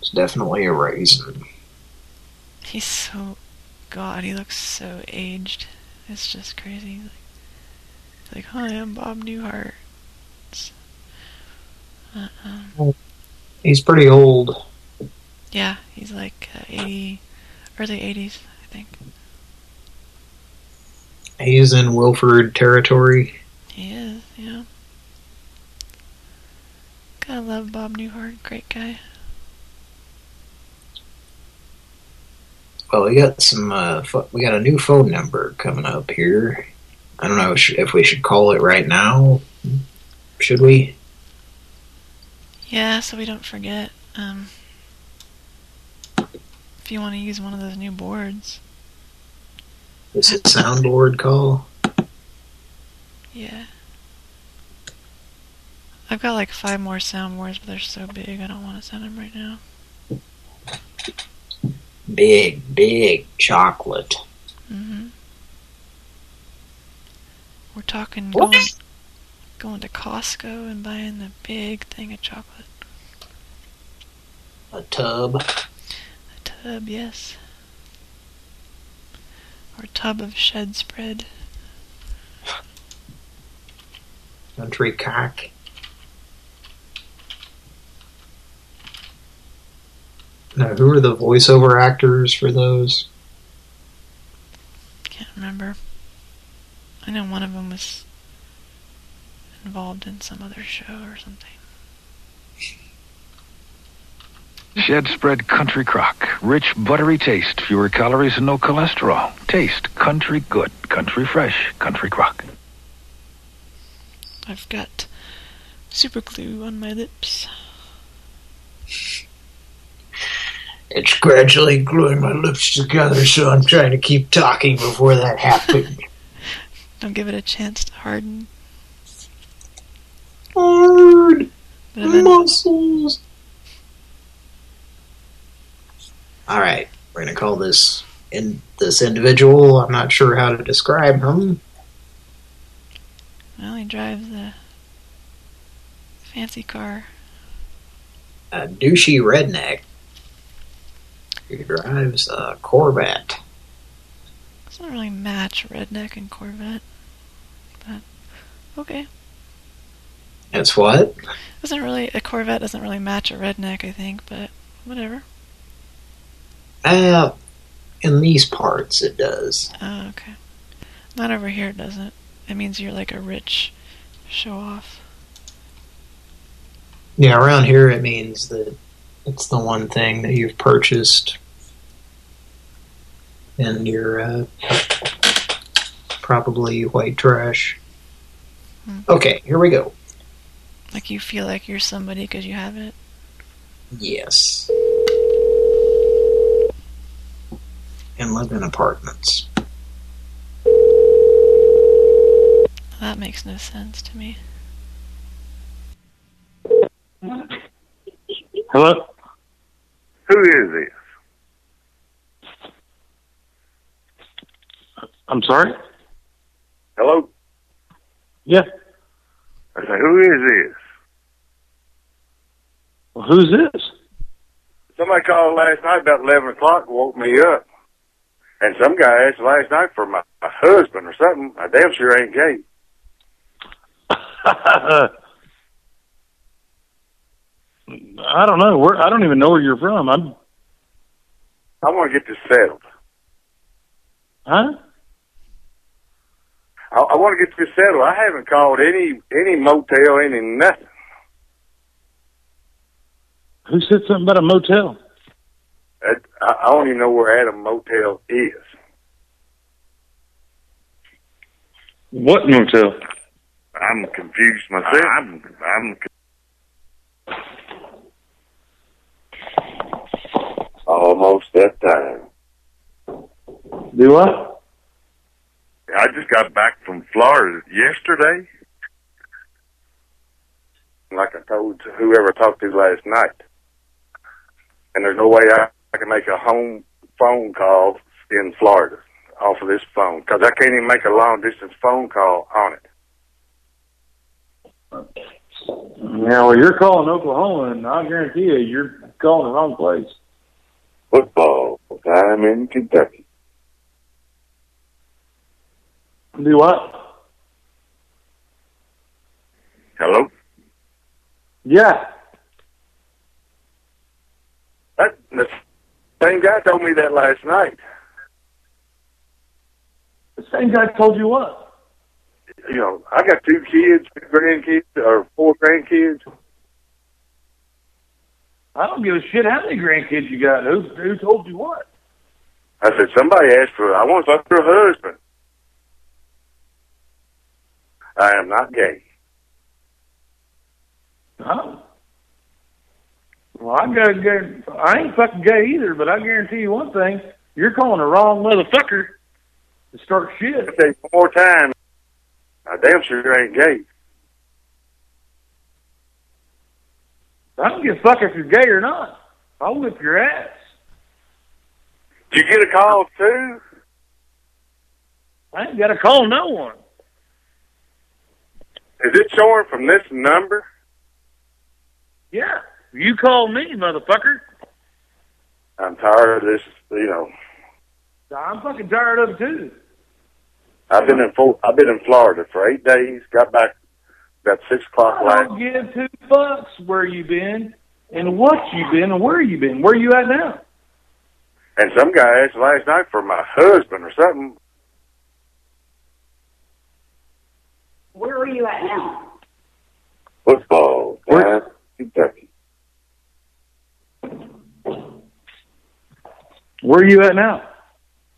is definitely a raisin. He's so God. He looks so aged. It's just crazy. Like, like hi, I'm Bob Newhart. Uh, um, He's pretty old. yeah, he's like uh, 80, early 80s, I think. He's in Wilford territory. He is, yeah. Gotta love Bob Newhart. Great guy. Well, we got some. Uh, we got a new phone number coming up here. I don't know if we should call it right now. Should we? Yeah, so we don't forget. Um, if you want to use one of those new boards, Is it soundboard call? yeah. I've got like five more soundboards, but they're so big I don't want to send them right now. Big, big chocolate. Mm -hmm. We're talking going, going to Costco and buying the big thing of chocolate. A tub. A tub, yes. Or a tub of shed spread. Country cock. Now, who are the voiceover actors for those? Can't remember. I know one of them was involved in some other show or something. Shed spread country crock. Rich, buttery taste. Fewer calories and no cholesterol. Taste. Country good. Country fresh. Country crock. I've got super glue on my lips. It's gradually gluing my lips together, so I'm trying to keep talking before that happens. Don't give it a chance to harden. Hard muscles. All right, we're gonna call this in this individual. I'm not sure how to describe him. well, he drives a fancy car. A douchey redneck who drives a Corvette. Doesn't really match redneck and Corvette. But okay. That's what? Doesn't really a Corvette doesn't really match a redneck, I think, but whatever. Uh, in these parts, it does. Oh, okay. Not over here, it doesn't. It means you're like a rich show off. Yeah, around here it means that it's the one thing that you've purchased and you're uh, probably white trash. Okay, here we go. Like you feel like you're somebody because you have it. Yes. And live in apartments. That makes no sense to me. Hello? Who is this? I'm sorry? Hello? Yeah. I say, who is this? Well, who's this? Somebody called last night about 11 o'clock and woke me up. And some guy asked last night for my, my husband or something. I damn sure ain't gay. I don't know. Where I don't even know where you're from. I'm I want to get this settled. huh? I, I want to get this settled. I haven't called any any motel, any nothing. Who said something about a motel? I, I I don't even know where Adam Motel is. What motel? I'm confused myself. I'm I'm almost that time. Do what? I just got back from Florida yesterday. Like I told whoever I talked to last night. And there's no way I, I can make a home phone call in Florida off of this phone because I can't even make a long distance phone call on it. Yeah, well, you're calling Oklahoma, and I guarantee you, you're calling the wrong place. Football time in Kentucky. Do what? Hello? Yeah. That, the same guy told me that last night. The same guy told you what? You know, I got two kids, two grandkids, or four grandkids. I don't give a shit how many grandkids you got. Who who told you what? I said, somebody asked for, I want to fuck your husband. I am not gay. Huh? Well, I got to I ain't fucking gay either, but I guarantee you one thing: you're calling the wrong motherfucker to start shit. I say one more time, I damn sure ain't gay. I don't give a fuck if you're gay or not. I'll whip your ass. Did you get a call too? I ain't got to call no one. Is it showing from this number? Yeah, you call me, motherfucker. I'm tired of this, you know. I'm fucking tired of it too. I've been in I've been in Florida for eight days. Got back about six o'clock I last. don't give two fucks where you been and what you been and where you been. Where you at now? And some guy asked last night for my husband or something. Where are you at now? Football time, Kentucky. Where are you at now?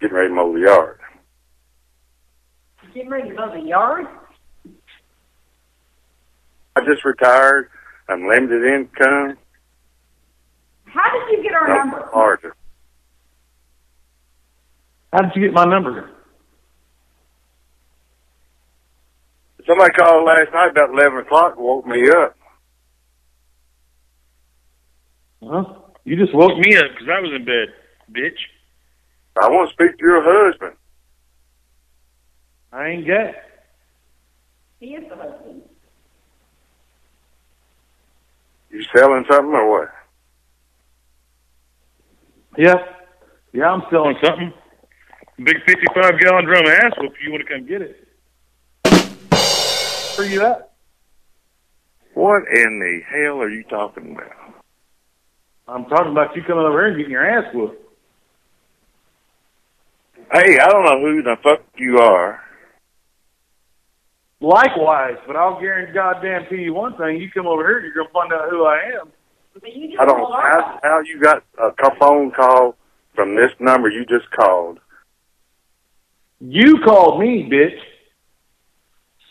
Getting ready to mow the yard. Getting ready to mow the yard? I just retired. I'm limited income. How did you get our I'm number? hard How did you get my number? Somebody called last night about 11 o'clock and woke me up. Huh? You just woke me up because I was in bed, bitch. I want to speak to your husband. I ain't gay. He is the husband. You selling something or what? Yeah. Yeah, I'm selling something. Big 55 gallon drum ass whoop if you want to come get it. Where you at? What in the hell are you talking about? I'm talking about you coming over here and getting your ass whooped. Hey, I don't know who the fuck you are. Likewise, but I'll guarantee goddamn to you one thing: you come over here, you're gonna find out who I am. I don't know how, how you got a phone call from this number you just called. You called me, bitch.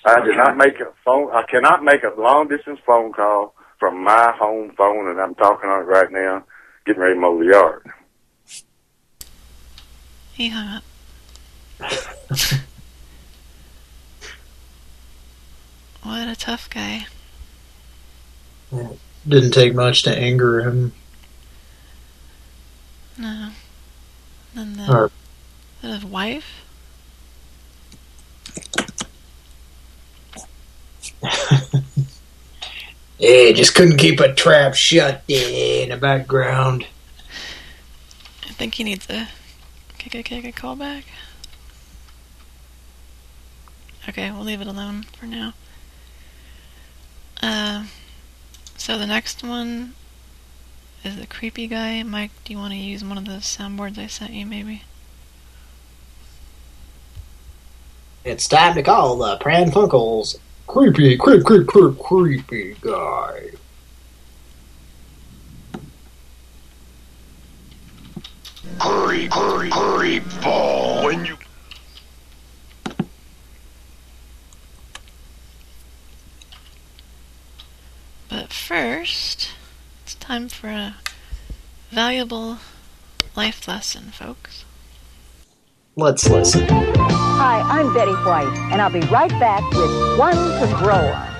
I did not make a phone. I cannot make a long distance phone call from my home phone, and I'm talking on it right now, getting ready to mow the yard. He hung up. what a tough guy. Didn't take much to anger him. No. And the, Or his wife? Yeah, just couldn't keep a trap shut in the background. I think he needs a kick a kick call back. Okay, we'll leave it alone for now. Uh, so the next one is the creepy guy. Mike, do you want to use one of the soundboards I sent you, maybe? It's time to call the Pran Funkels creepy, creep, creep, creep, creepy guy. Creep, creep, creep ball. When you But first, it's time for a valuable life lesson, folks. Let's listen. Hi, I'm Betty White, and I'll be right back with One to Grow On.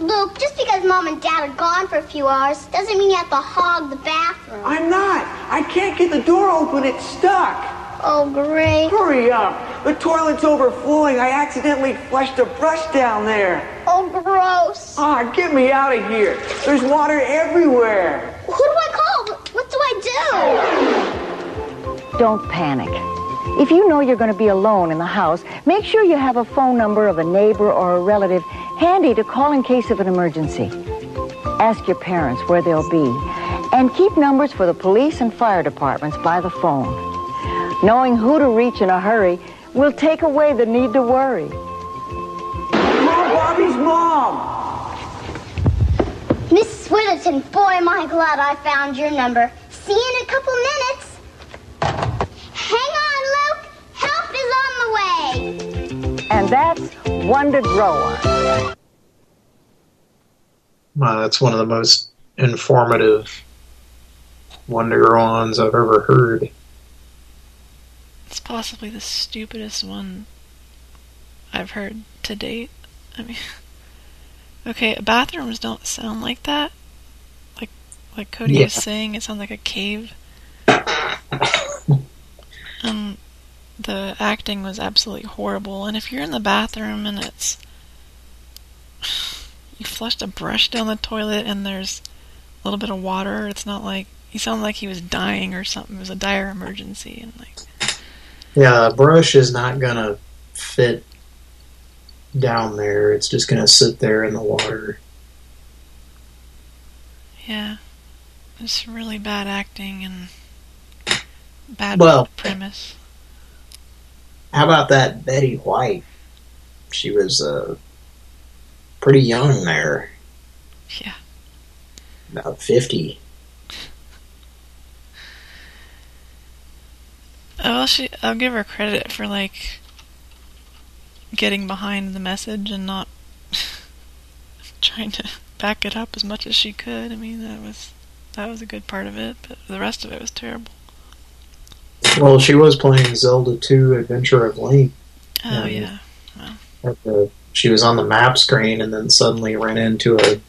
Luke, just because mom and dad are gone for a few hours doesn't mean you have to hog the bathroom. I'm not. I can't get the door open. It's stuck. Oh, great. Hurry up. The toilet's overflowing. I accidentally flushed a brush down there. Oh, gross. Ah, get me out of here. There's water everywhere. Who do I call? What do I do? Don't panic. If you know you're going to be alone in the house, make sure you have a phone number of a neighbor or a relative handy to call in case of an emergency. Ask your parents where they'll be, and keep numbers for the police and fire departments by the phone. Knowing who to reach in a hurry will take away the need to worry. Mom, Bobby's mom. Miss Switherton, boy, am I glad I found your number. See you in a couple minutes. Hang on, Luke. Help is on the way. And that's one to grow on. Wow, that's one of the most informative Wonder-Ons I've ever heard. It's possibly the stupidest one I've heard to date. I mean, okay, bathrooms don't sound like that. Like, like Cody Yeah. was saying, it sounds like a cave. and the acting was absolutely horrible. And if you're in the bathroom and it's you flushed a brush down the toilet and there's a little bit of water, it's not like he sounded like he was dying or something. It was a dire emergency, and like Yeah, a brush is not gonna fit down there. It's just gonna sit there in the water. Yeah. It's really bad acting and bad Well- premise. How about that Betty White? She was uh, pretty young there. Yeah. About 50. Oh, she, I'll give her credit for like getting behind the message and not trying to back it up as much as she could. I mean, that was that was a good part of it, but the rest of it was terrible. Well, she was playing Zelda 2 Adventure of Link. Oh yeah. The, she was on the map screen and then suddenly ran into a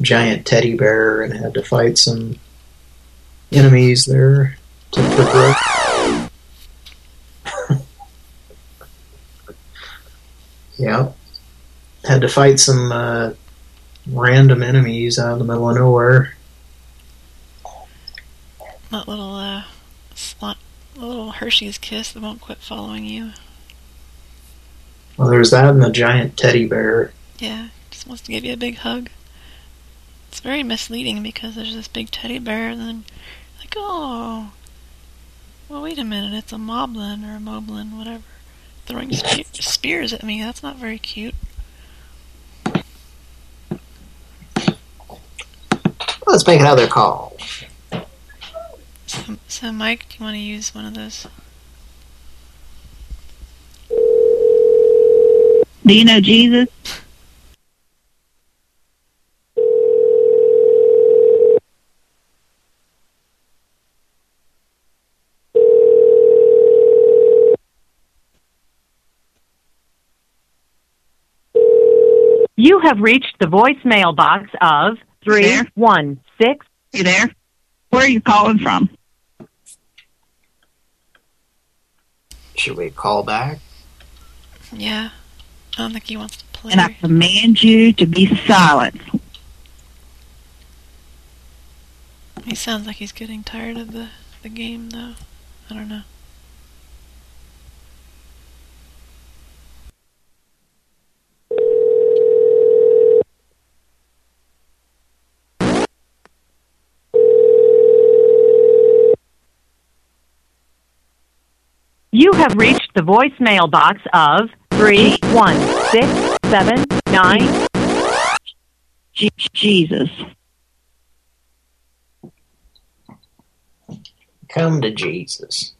giant teddy bear and had to fight some enemies there to progress. Yep. Had to fight some uh, random enemies out of the middle of nowhere. That little uh, slot, little Hershey's kiss that won't quit following you. Well, there's that and the giant teddy bear. Yeah, just wants to give you a big hug. It's very misleading because there's this big teddy bear, and then like, oh, well, wait a minute, it's a moblin or a moblin, whatever, throwing spe- spears at me. That's not very cute. Let's make another call. So, so Mike, do you want to use one of those? Do you know Jesus? You have reached the voicemail box of three one six. You there? Where are you calling from? Should we call back? Yeah. I don't think he wants to play. And I command you to be silent. He sounds like he's getting tired of the, the game, though. I don't know. You have reached the voicemail box of three one six seven nine. Jesus. Come to Jesus.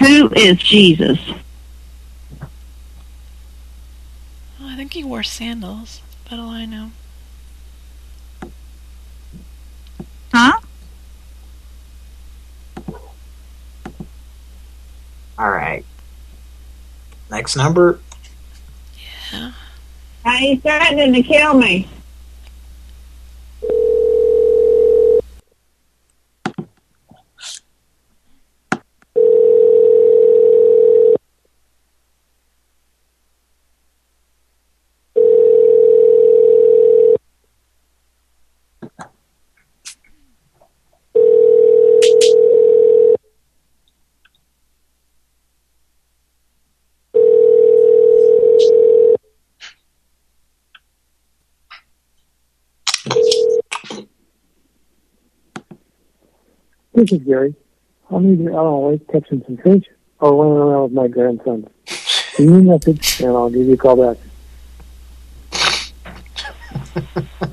Who is Jesus? I think he wore sandals. That's all I know. Huh? All right. Next number. Yeah. He's threatening to kill me. This is Gary. I'm either out on a lake catching some fish or running around with my grandsons. Leave me a message and I'll give you a call back.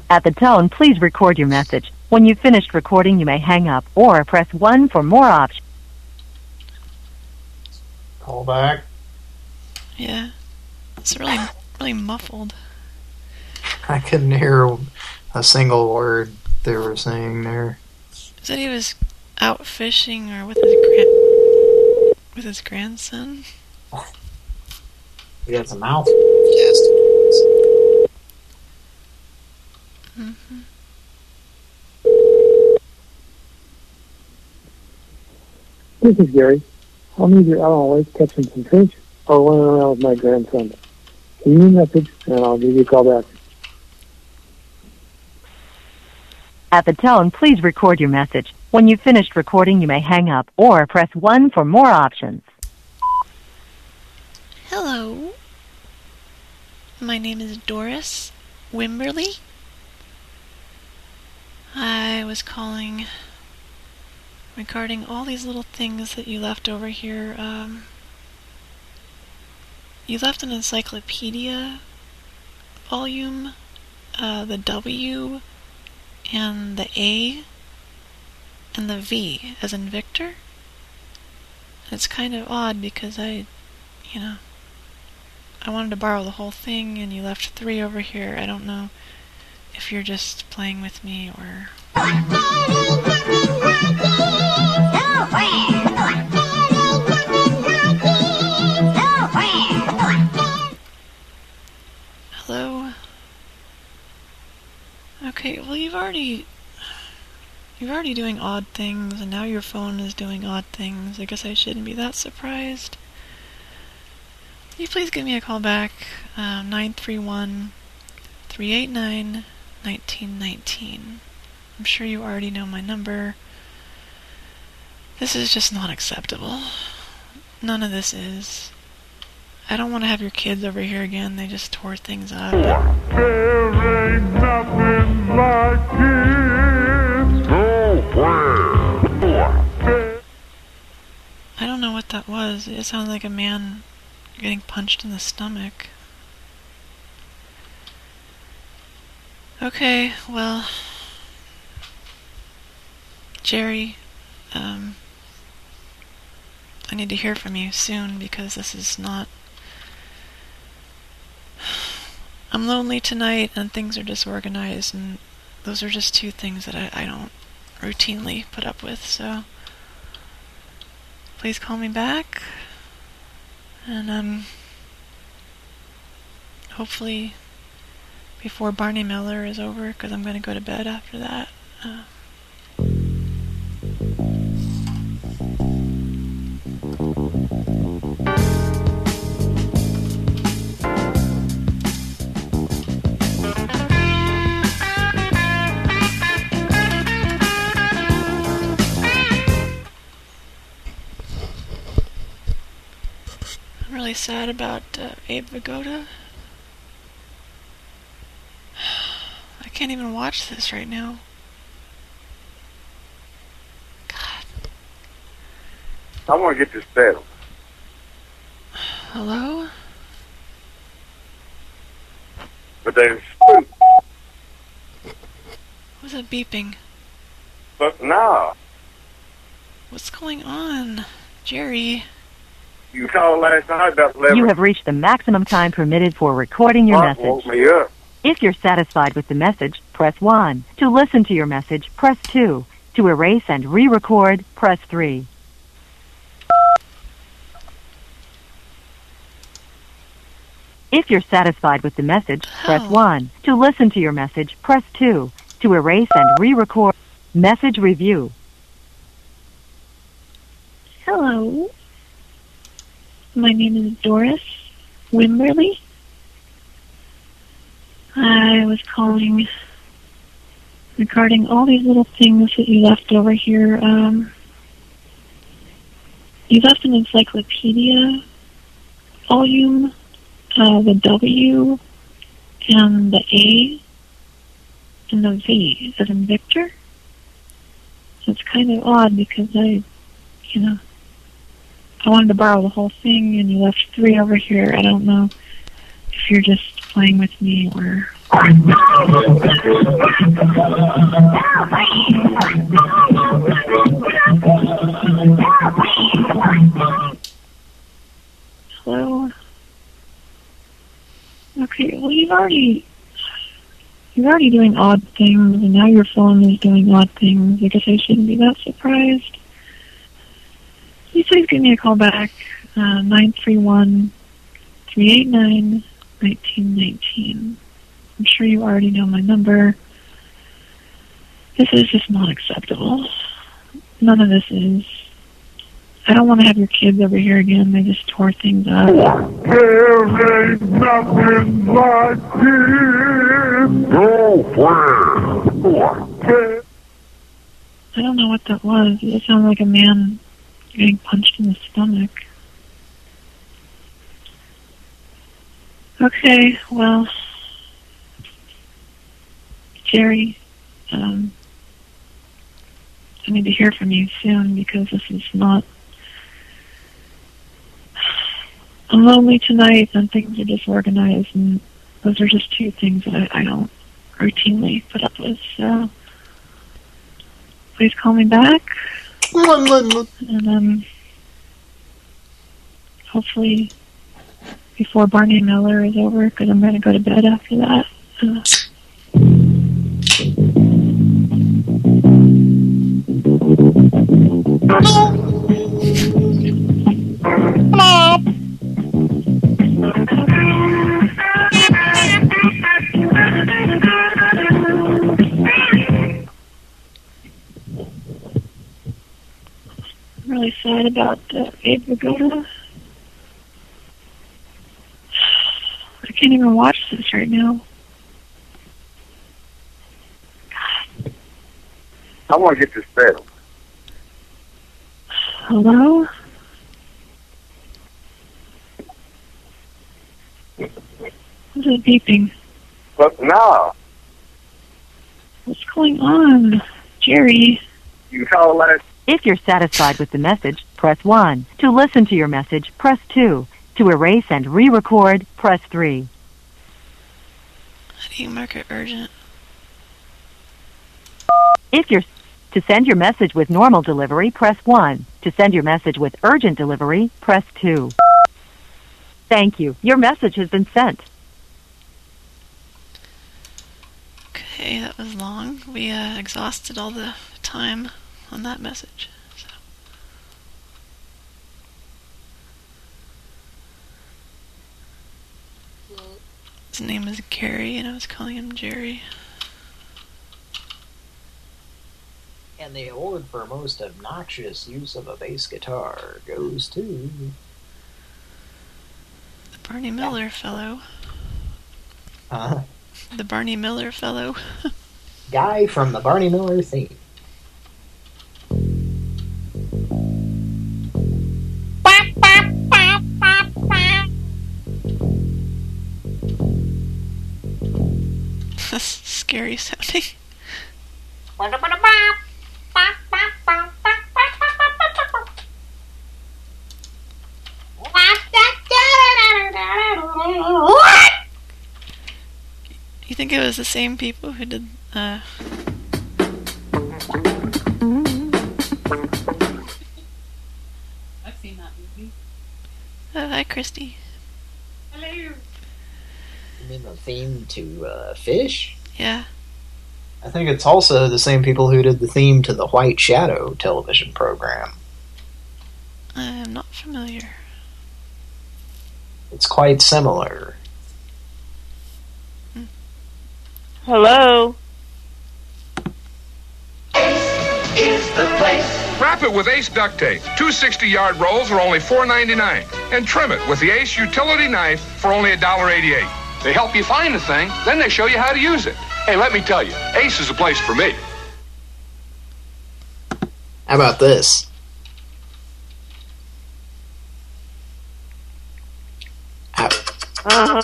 At the tone, please record your message. When you've finished recording, you may hang up or press 1 for more options. Call back. Yeah. It's really, really muffled. I couldn't hear a single word they were saying there. Said he was out fishing or with his gran with his grandson. He got some mouth. Yes. hmm This is Gary. I'm either out on a lake catching some fish or running around with my grandson. Leave me a message and I'll give you a call back. At the tone, please record your message. When you've finished recording, you may hang up or press 1 for more options. Hello. My name is Doris Wimberly. I was calling regarding all these little things that you left over here. Um, you left an encyclopedia volume, uh, the W and the A and the V as in Victor. It's kind of odd because I, you know, I wanted to borrow the whole thing and you left three over here. I don't know if you're just playing with me or. Hello? Okay, well you've already you're already doing odd things and now your phone is doing odd things. I guess I shouldn't be that surprised. You please give me a call back? Um, 931 389 1919. I'm sure you already know my number. This is just not acceptable. None of this is. I don't want to have your kids over here again. They just tore things up. There ain't nothing like kids. I don't know what that was. It sounded like a man getting punched in the stomach. Okay, well, Jerry, um, I need to hear from you soon because this is not I'm lonely tonight and things are disorganized, and those are just two things that I, I don't routinely put up with, so please call me back. And um, hopefully before Barney Miller is over, because I'm going to go to bed after that. Uh, really sad about uh, Abe Vigoda. I can't even watch this right now. God. I want to get this settled. Hello? But there's What's that beeping? but no. What's going on? Jerry? You called last night about eleven. You have reached the maximum time permitted for recording your Mark message. woke me up. If you're satisfied with the message, press 1. To listen to your message, press 2. To erase and re-record, press 3. If you're satisfied with the message, press 1. To listen to your message, press 2. To erase and re-record, message review. Hello. My name is Doris Wimberly. I was calling regarding all these little things that you left over here. Um, you left an encyclopedia volume, uh, the W and the A and the V as in Victor. It's kind of odd because I, you know, I wanted to borrow the whole thing and you left three over here. I don't know if you're just playing with me or. Hello. Okay, well you've already you're already doing odd things, and now your phone is doing odd things. I guess I shouldn't be that surprised. You please give me a call back? Uh, 931 389 1919. I'm sure you already know my number. This is just not acceptable. None of this is. I don't want to have your kids over here again. They just tore things up. There ain't nothing like this. Girlfriend. I don't know what that was. It sounded like a man getting punched in the stomach. Okay, well, Jerry, um, I need to hear from you soon because this is not. I'm lonely tonight and things are disorganized, and those are just two things that I, I don't routinely put up with. So please call me back, and um, hopefully before Barney Miller is over, because I'm going to go to bed after that. Uh, about I can't even watch this right now. I want to get this settled. Hello? What's that beeping? But no. What's going on? Jerry? You called last. If you're satisfied with the message, press 1. To listen to your message, press 2. To erase and re-record, press 3. How do you mark it urgent? If you're to send your message with normal delivery, press 1. To send your message with urgent delivery, press 2. Thank you. Your message has been sent. Okay, that was long. We uh, exhausted all the time on that message. His name is Gary, and I was calling him Jerry. And the award for most obnoxious use of a bass guitar goes to... The Barney Miller fellow. Uh, The Barney Miller fellow. guy from the Barney Miller theme. Scary sounding. What? You think it was the same people who did uh I've seen that movie. oh, hi Christy. Hello. You mean the theme to uh, Fish? Yeah. I think it's also the same people who did the theme to the White Shadow television program. I am not familiar. It's quite similar. Hello. Ace is the place. Wrap it with Ace duct tape. Two 60-yard rolls are only $4.99. And trim it with the Ace utility knife for only $1.88. They help you find the thing, then they show you how to use it. Hey, let me tell you, Ace is a place for me. How about this? Uh-huh.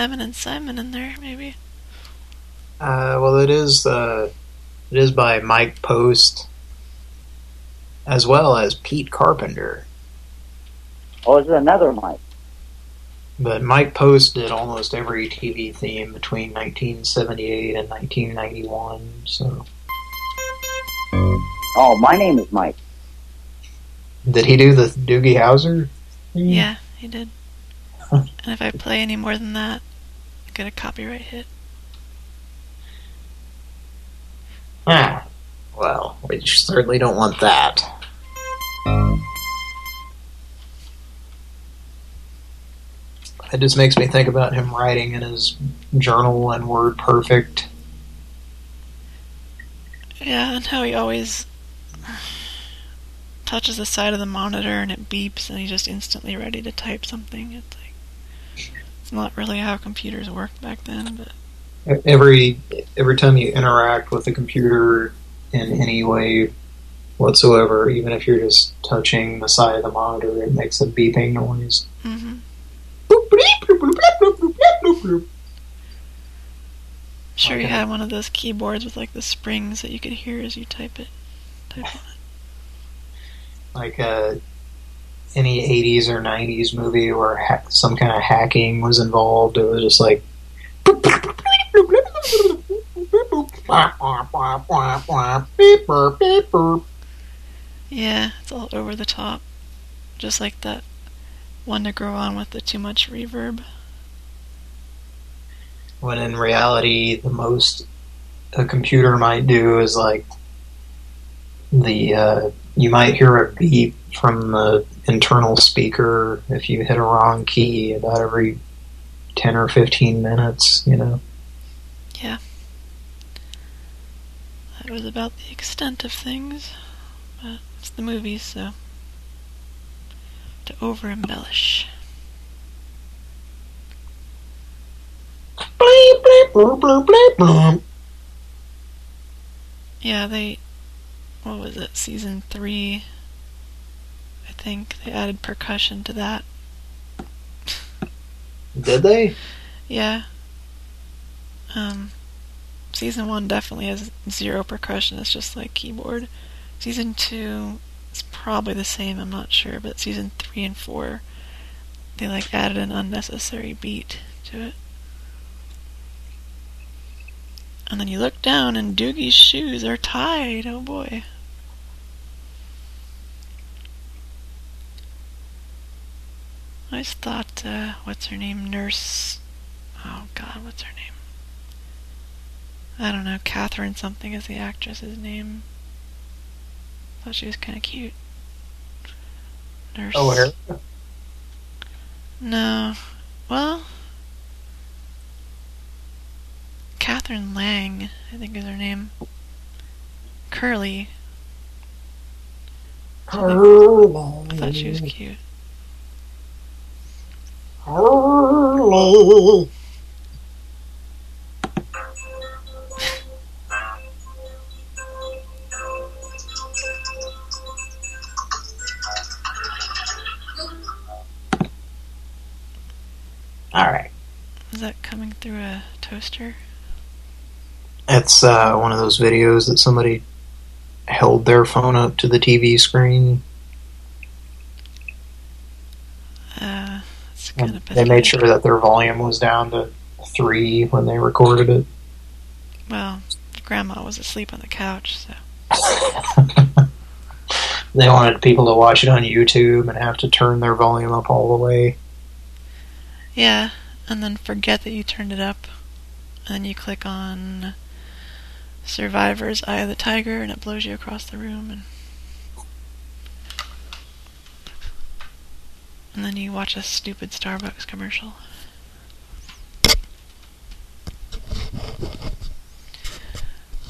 Simon and Simon in there, maybe. Uh, well, it is uh, it is by Mike Post, as well as Pete Carpenter. Oh, is it another Mike? But Mike Post did almost every TV theme between 1978 and 1991. So, Oh, my name is Mike. did he do the Doogie Howser? Yeah, he did. and if I play any more than that, I get a copyright hit. Ah, well, we certainly don't want that. It just makes me think about him writing in his journal and WordPerfect. Yeah, and how he always touches the side of the monitor and it beeps and he's just instantly ready to type something. It's like not really how computers worked back then, but Every every time you interact with a computer in any way whatsoever, even if you're just touching the side of the monitor, it makes a beeping noise. hmm sure you had one of those keyboards with like the springs that you could hear as you type it. Type it. Like uh, any 80s or 90s movie where ha some kind of hacking was involved, it was just like Yeah, it's all over the top. Just like that one to grow on with the too much reverb. when in reality the most a computer might do is like the uh, you might hear a beep from the internal speaker if you hit a wrong key about every 10 or 15 minutes, you know. Yeah. That was about the extent of things. But it's the movies, so. to over embellish. Bleep, bleep, bloop, bloop, bleep, bloop. Yeah, they. What was it? Season three. I think they added percussion to that. Did they? Yeah. Um, season one definitely has zero percussion. It's just like keyboard. Season two is probably the same. I'm not sure, but season three and four, they like added an unnecessary beat to it. And then you look down, and Doogie's shoes are tied. Oh boy. I just thought, uh, what's her name? Nurse. Oh god, what's her name? I don't know. Kathryn something is the actress's name. Thought she was kind of cute. Nurse. Oh, her? No. Well. Kathryn Layng, I think is her name. Curly. I thought she was cute. Hurley. All right. Is that coming through a toaster? It's uh, one of those videos that somebody held their phone up to the TV screen. Uh, kind of they made sure that their volume was down to three when they recorded it. Well, Grandma was asleep on the couch, so. They wanted people to watch it on YouTube and have to turn their volume up all the way. Yeah, and then forget that you turned it up, and then you click on Survivor's Eye of the Tiger, and it blows you across the room, and and then you watch a stupid Starbucks commercial.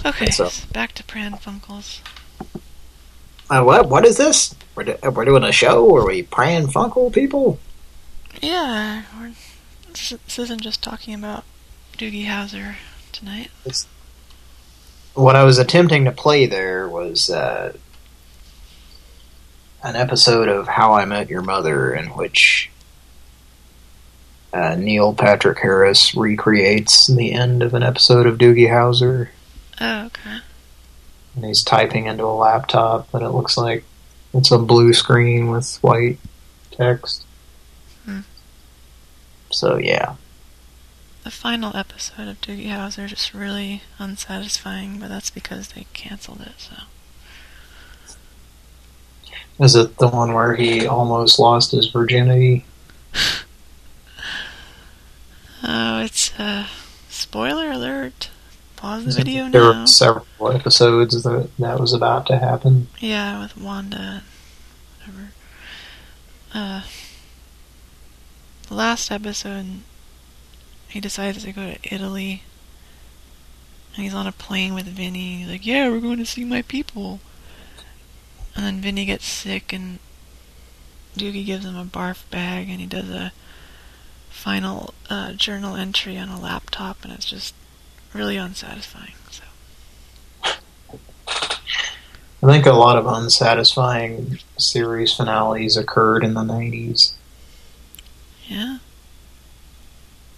Okay, up? back to Pran Funkels. Uh, what? What is this? We're, do we're doing a show? Are we Pran Funkel people? Yeah, we're, this, this isn't just talking about Doogie Howser tonight. What I was attempting to play there was uh, an episode of How I Met Your Mother in which uh, Neil Patrick Harris recreates the end of an episode of Doogie Howser. Oh, okay. And he's typing into a laptop, but it looks like it's a blue screen with white text. Hmm. So, yeah. The final episode of Doogie Howser is just really unsatisfying, but that's because they canceled it, so. Is it the one where he almost lost his virginity? Oh, it's, uh, spoiler alert. Pause the video there now. were several episodes that that was about to happen. Yeah, with Wanda, whatever. Uh, the last episode, he decides to go to Italy, and he's on a plane with Vinny. He's like, "Yeah, we're going to see my people." And then Vinny gets sick, and Doogie gives him a barf bag, and he does a final uh, journal entry on a laptop, and it's just really unsatisfying. So. I think a lot of unsatisfying series finales occurred in the 90s. Yeah.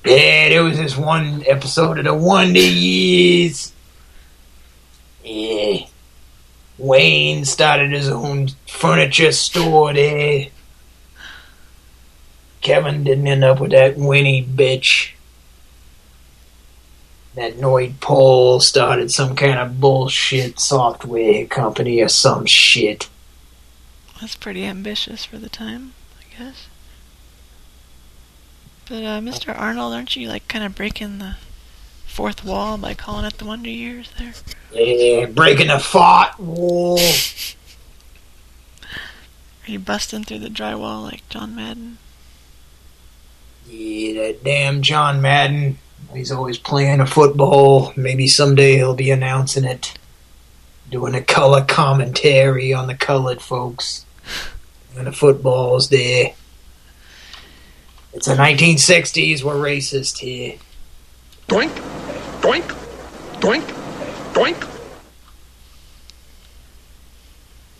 Yeah, there was this one episode of the Wonder Years. Yeah. Wayne started his own furniture store there. Kevin didn't end up with that Winnie bitch. That Noid Paul started some kind of bullshit software company or some shit. That's pretty ambitious for the time, I guess. But uh, Mr. Arnold, aren't you like kind of breaking the fourth wall by calling it the Wonder Years there? Yeah, breaking the fought wall. Are you busting through the drywall like John Madden? Yeah, that damn John Madden. He's always playing a football. Maybe someday he'll be announcing it. Doing a color commentary on the colored folks. And the football's there. It's the 1960s. We're racist here. Doink, doink, doink, doink.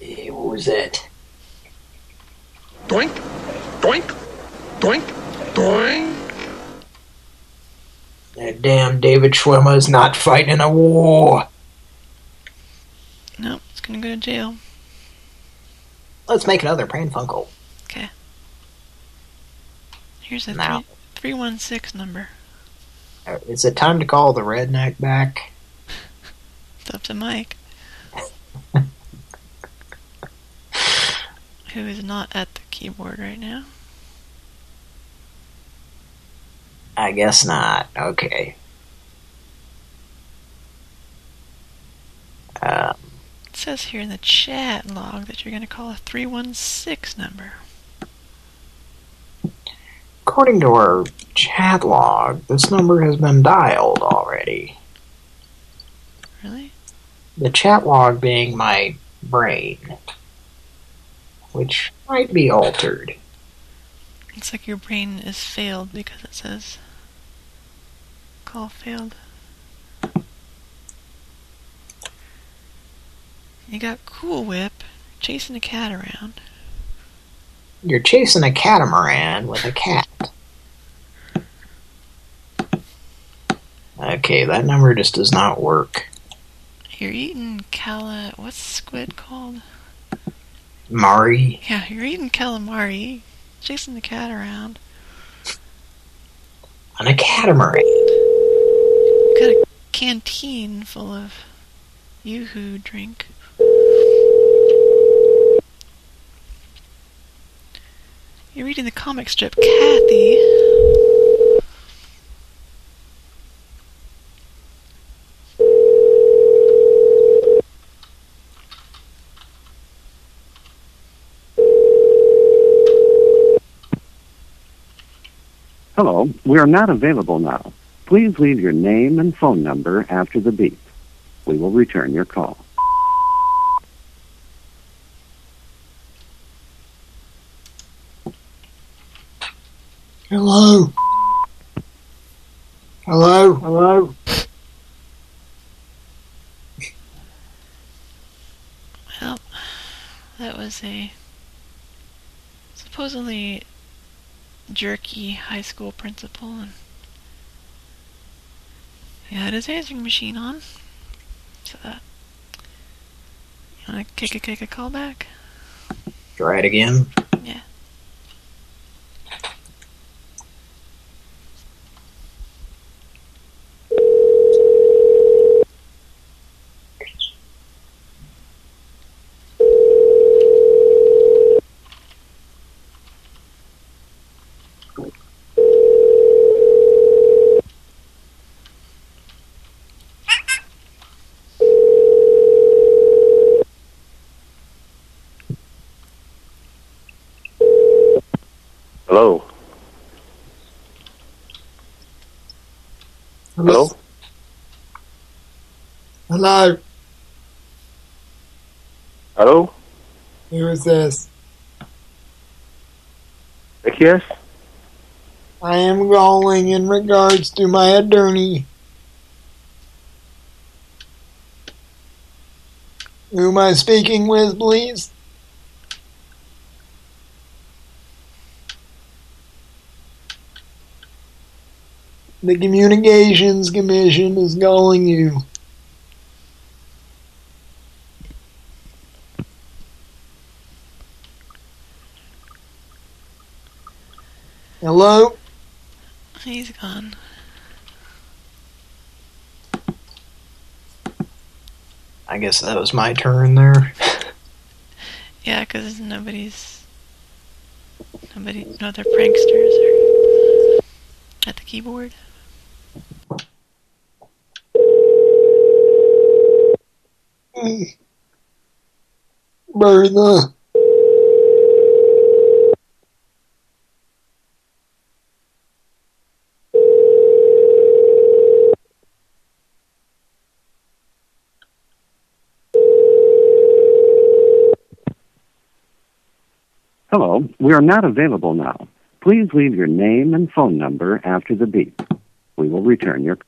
Hey, what was that? Doink, doink, doink, doink. That damn David Schwimmer's not fighting a war. No, it's gonna go to jail. Let's make another Pran Funkel. Okay. Here's a Now. three one six number. Uh, Is it time to call the redneck back? It's up to Mike. Who is not at the keyboard right now. I guess not. Okay. Um, It says here in the chat log that you're going to call a 316 number. According to our chat log, this number has been dialed already. Really? The chat log being my brain, which might be altered. Looks like your brain is failed because it says call failed. You got Cool Whip chasing a cat around. You're chasing a catamaran with a cat. Okay, that number just does not work. You're eating cala. What's squid called? Mari, Yeah, you're eating calamari, chasing the cat around. on a catamaran. Got a canteen full of yoo-hoo drink. You're reading the comic strip Cathy. Hello, we are not available now. Please leave your name and phone number after the beep. We will return your call. Hello? Hello? Hello? Well, that was a supposedly jerky high school principal, and he had his answering machine on. So that you wanna kick a kick a call back? Try it again. Yeah. Hello. Hello. Hello? Hello. Who is this? Yes. I am calling in regards to my attorney. Who am I speaking with, please? The Communications Commission is calling you. Hello? He's gone. I guess that was my turn there. Yeah, 'cause nobody's nobody, no other pranksters are at the keyboard. Bertha. Hello, we are not available now. Please leave your name and phone number after the beep. We will return your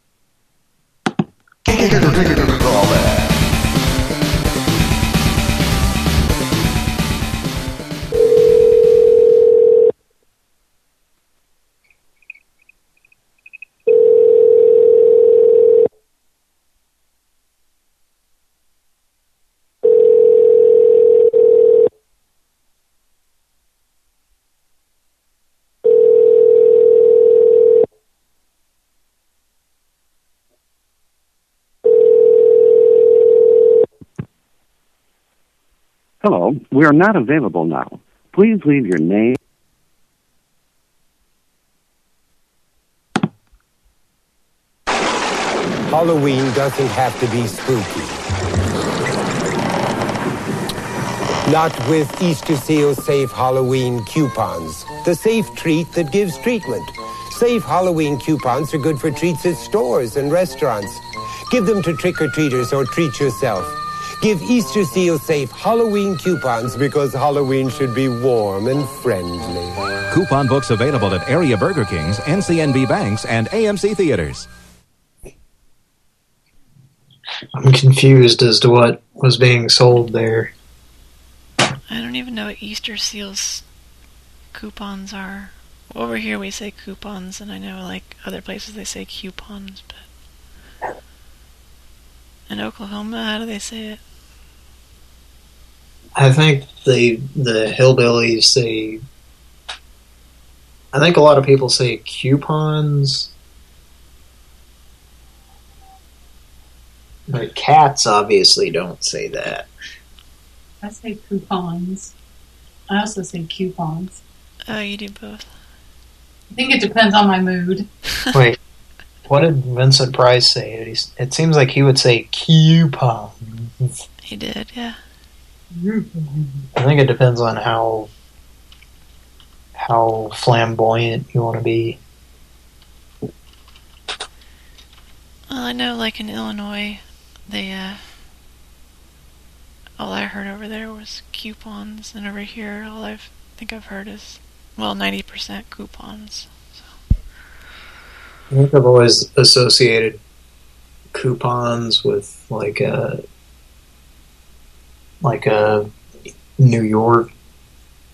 Hello, we are not available now. Please leave your name. Halloween doesn't have to be spooky. Not with Easter Seal Safe Halloween coupons. The safe treat that gives treatment. Safe Halloween coupons are good for treats at stores and restaurants. Give them to trick or treaters or treat yourself. Give Easter Seal Safe Halloween coupons because Halloween should be warm and friendly. Coupon books available at area Burger Kings, NCNB banks, and AMC theaters. I'm confused as to what was being sold there. I don't even know what Easter seals coupons are. Over here we say coupons, and I know like other places they say coupons, but in Oklahoma, how do they say it? I think the the hillbillies say. I think a lot of people say coupons. But cats obviously don't say that. I say coupons. I also say coupons. Oh, you do both. I think it depends on my mood. Wait, what did Vincent Price say? It, seems like he would say coupons. He did, yeah. I think it depends on how how flamboyant you want to be. Well, I know, like in Illinois, they, uh, all I heard over there was coupons, and over here, all I think I've heard is, well, 90% coupons. I think I've always associated coupons with like a like a New York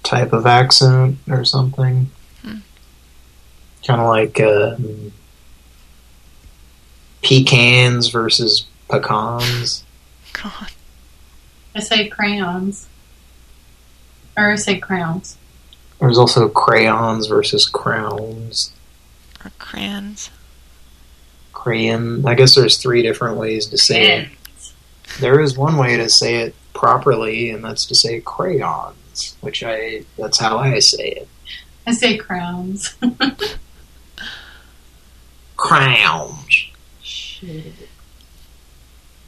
type of accent or something. Hmm. Kind of like um, pecans versus pecans. God. I say crayons. Or I say crowns. There's also crayons versus crowns. Or crayons. Crayon. I guess there's three different ways to say it. There is one way to say it properly, and that's to say crayons, which I that's how I say it. I say crowns. Crowns.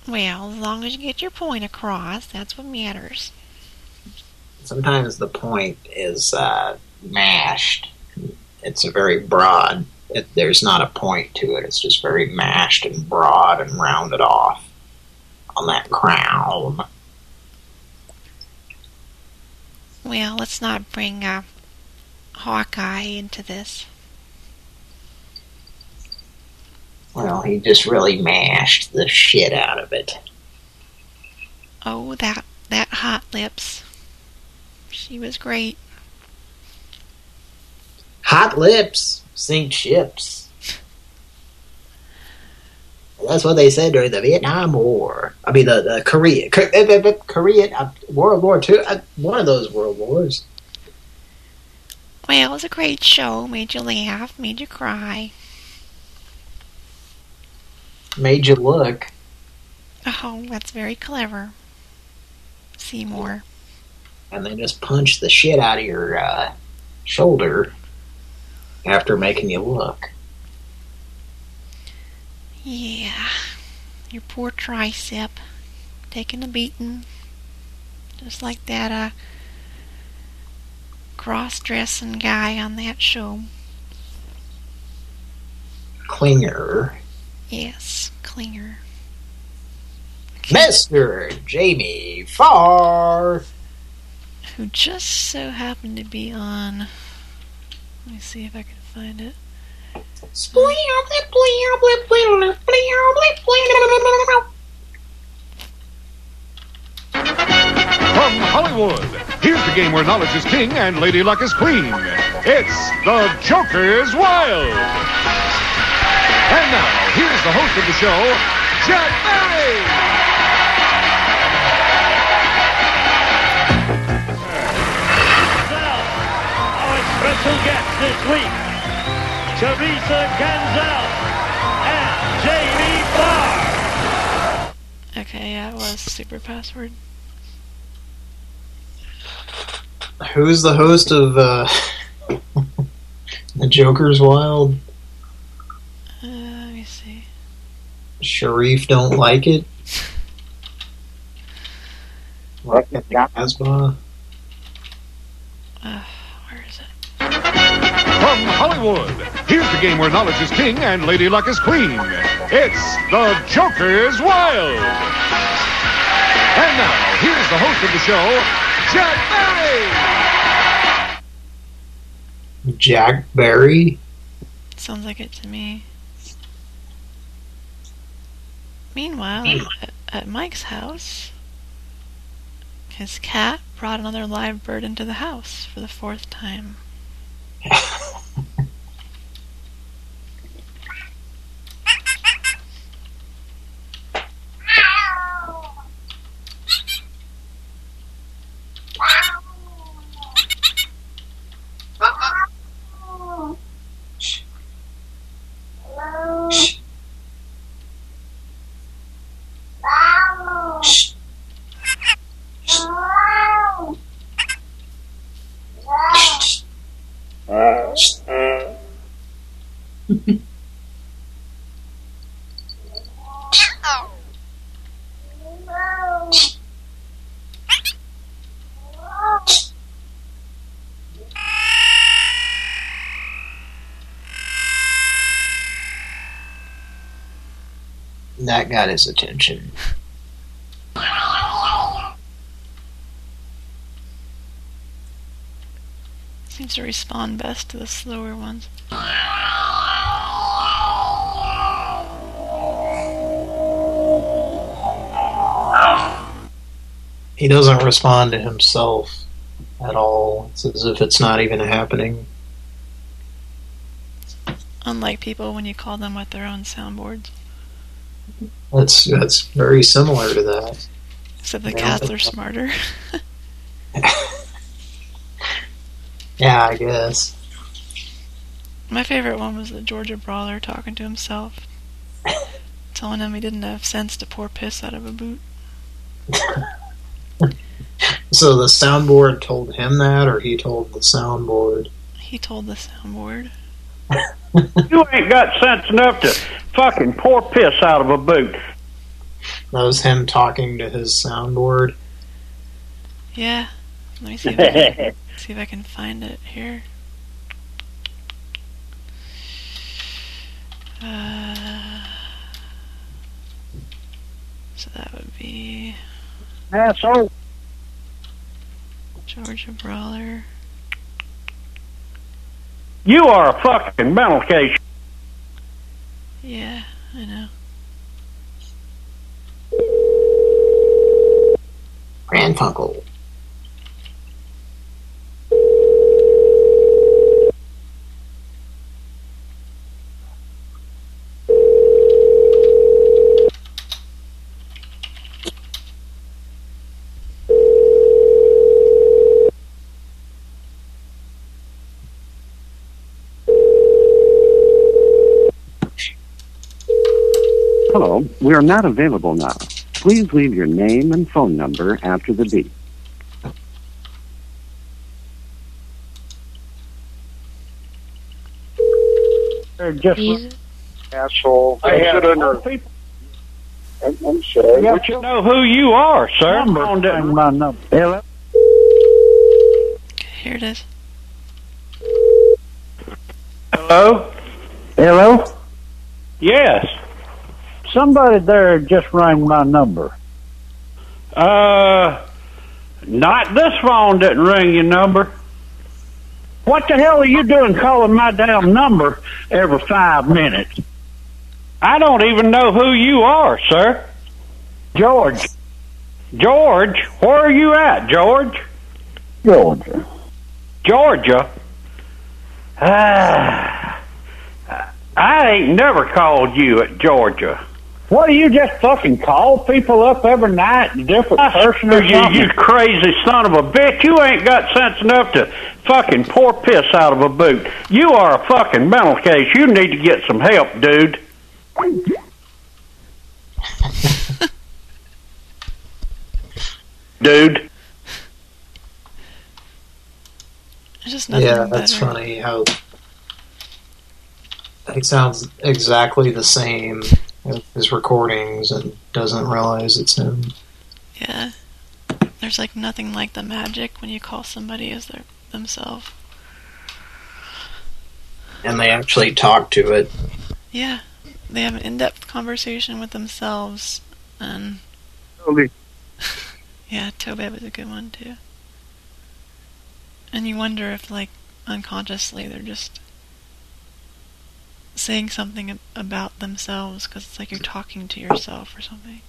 Well, as long as you get your point across, that's what matters. Sometimes the point is uh, mashed. It's a very broad. It, there's not a point to it. It's just very mashed and broad and rounded off on that crown. Well, let's not bring uh, Hawkeye into this. Well, he just really mashed the shit out of it. Oh, that that hot lips. She was great. Hot lips sink ships. That's what they said during the Vietnam War. I mean, the, the Korea, Korean, Korean uh, World War Two. Uh, one of those world wars. Well, it was a great show. Made you laugh, made you cry. Made you look. Oh, that's very clever. Seymour. and they just punch the shit out of your uh, shoulder after making you look. Yeah. Your poor tricep. Taking a beating. Just like that, uh, cross-dressing guy on that show. Klinger. Yes, Klinger. Mr. Jamie Farr. who just so happened to be on. Let me see if I can find it. From Hollywood, here's the game where knowledge is king and Lady Luck is queen. It's The Joker's Wild. And now, here's the host of the show, Jack Barry. Our special guests this week, Teresa Ganzel and Jamie Farr. Okay, yeah, it was super password. Who's the host of uh, The Joker's Wild? Uh, let me see. Sharif don't like it? Like Asma? From Hollywood, here's the game where knowledge is king and Lady Luck is queen. It's The Joker's Wild. And now, here's the host of the show, Jack Barry. Jack Barry? Sounds like it to me. Meanwhile, hmm. at, at Mike's house, his cat brought another live bird into the house for the fourth time. That got his attention. Seems to respond best to the slower ones. He doesn't respond to himself at all. It's as if it's not even happening. Unlike people when you call them with their own soundboards. That's that's very similar to that. Except the cats are smarter. Yeah, I guess. My favorite one was the Georgia Brawler talking to himself. telling him he didn't have sense to pour piss out of a boot. So the soundboard told him that, or he told the soundboard? He told the soundboard. You ain't got sense enough to fucking pour piss out of a boot. That was him talking to his soundboard. Yeah. Let me see if I can, see if I can find it here. Uh, so that would be Asshole. Georgia Brawler. You are a fucking mental case. Yeah, I know. Grandfunkel. Hello, we are not available now. Please leave your name and phone number after the beep. They're just Asshole. I Sit have under. more people. I'm, I'm sorry. But you know who you are, sir. On my number. Hello? Here it is. Hello? Hello? Yes. Somebody there just rang my number. Uh, Not this phone didn't ring your number. What the hell are you doing calling my damn number every five minutes? I don't even know who you are, sir. George. George, where are you at, George? Georgia. Georgia? Ah, I ain't never called you at Georgia. What do you just fucking call people up every night, a different uh, person or you, something? you crazy son of a bitch. You ain't got sense enough to fucking pour piss out of a boot. You are a fucking mental case. You need to get some help, dude. dude. There's just nothing Yeah, that's better. funny how it sounds exactly the same as his recordings and doesn't realize it's him. Yeah. There's like nothing like the magic when you call somebody as their themselves. And they actually talk to it. Yeah. They have an in-depth conversation with themselves, and Toby. yeah, Toby was a good one too. And you wonder if, like, unconsciously they're just saying something about themselves because it's like you're talking to yourself or something.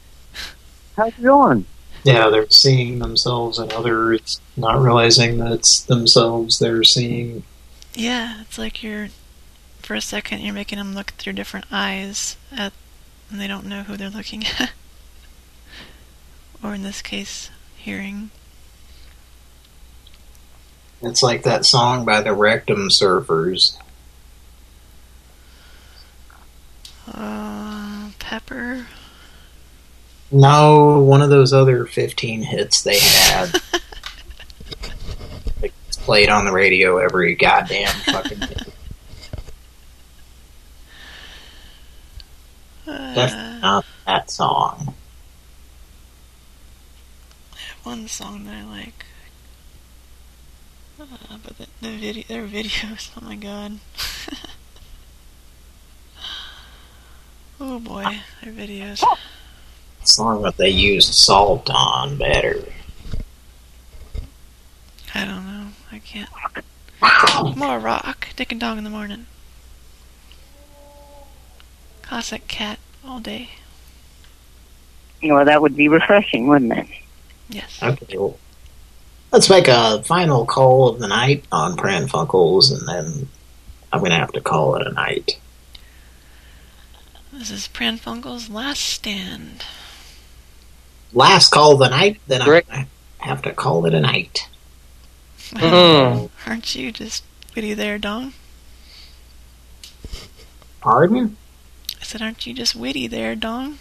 How's it going? Yeah, they're seeing themselves and others, not realizing that it's themselves they're seeing. Yeah, it's like you're, for a second, you're making them look through different eyes at, and they don't know who they're looking at. or in this case, hearing. It's like that song by the Rectum Surfers. Uh, Pepper. No, one of those other 15 hits they had. It's played on the radio every goddamn fucking day. Definitely not that song. I have One song that I like. Uh, but the, the video, their videos, oh my god. oh boy, their videos. song that they used salt on better. I don't know. I can't. More rock. Dick and dog in the morning. Classic cat all day. Well, that would be refreshing, wouldn't it? Yes. Okay, well, let's make a final call of the night on Pran Funkels, and then I'm going to have to call it a night. This is Pran Funkel's last stand. Last call of the night, then I'm going to have to call it a night. Wow. Hmm. Aren't you just witty there, Dong? Pardon? I said, aren't you just witty there, Dong?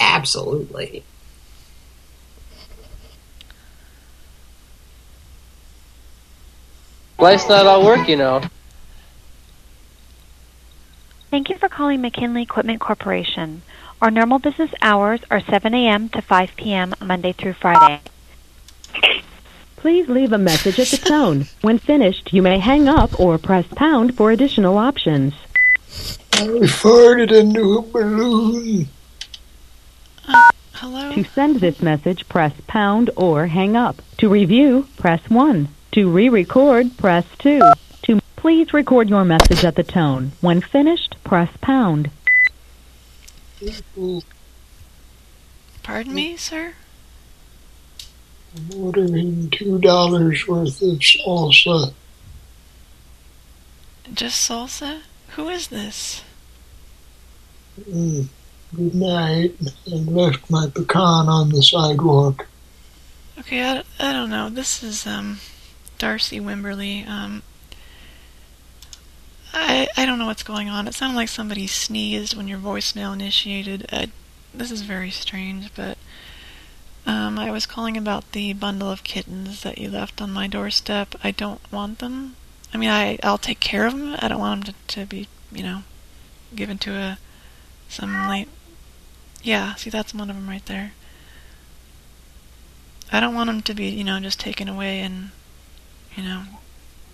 Absolutely. Life's not all work, you know. Thank you for calling McKinley Equipment Corporation. Our normal business hours are 7 a.m. to 5 p.m. Monday through Friday. Please leave a message at the tone. When finished, you may hang up or press pound for additional options. I farted into a balloon. Uh, hello? To send this message, press pound or hang up. To review, press 1. To re-record, press 2. To please record your message at the tone. When finished, press pound. Pardon me, sir? I'm ordering two dollars worth of salsa. Just salsa? Who is this? Mm, good night. I left my pecan on the sidewalk. Okay, I, I don't know. This is um, Darcy Wimberly. Um, I I don't know what's going on. It sounded like somebody sneezed when your voicemail initiated. Uh, this is very strange, but um, I was calling about the bundle of kittens that you left on my doorstep. I don't want them. I mean, I I'll take care of them. I don't want them to, to be, you know, given to a some late. Yeah, see, that's one of them right there. I don't want them to be, you know, just taken away and, you know,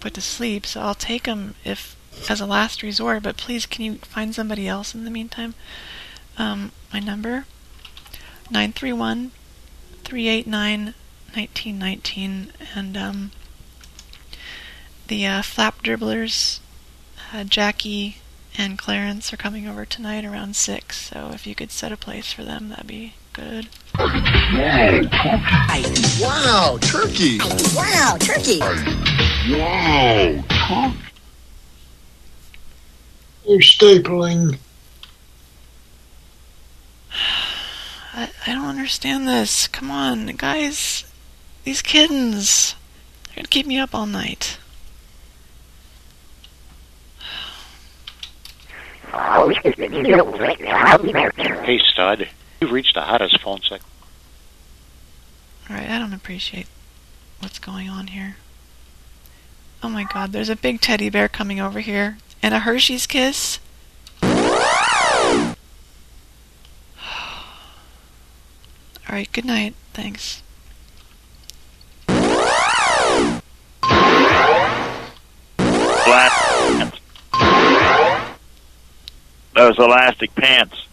put to sleep. So I'll take them if as a last resort. But please, can you find somebody else in the meantime? Um, my number nine three one 389-1919, and um, the uh, Flap Dribblers, uh, Jackie and Clarence are coming over tonight around six. So if you could set a place for them, that'd be good. Wow, turkey. Wow, turkey. Wow, You're stapling. I, I don't understand this. Come on, guys. These kittens. They're gonna keep me up all night. Hey, stud. You've reached the hottest phone sec. Alright, I don't appreciate what's going on here. Oh my god, there's a big teddy bear coming over here. And a Hershey's kiss. Alright, good night. Thanks. Black pants. Those elastic pants.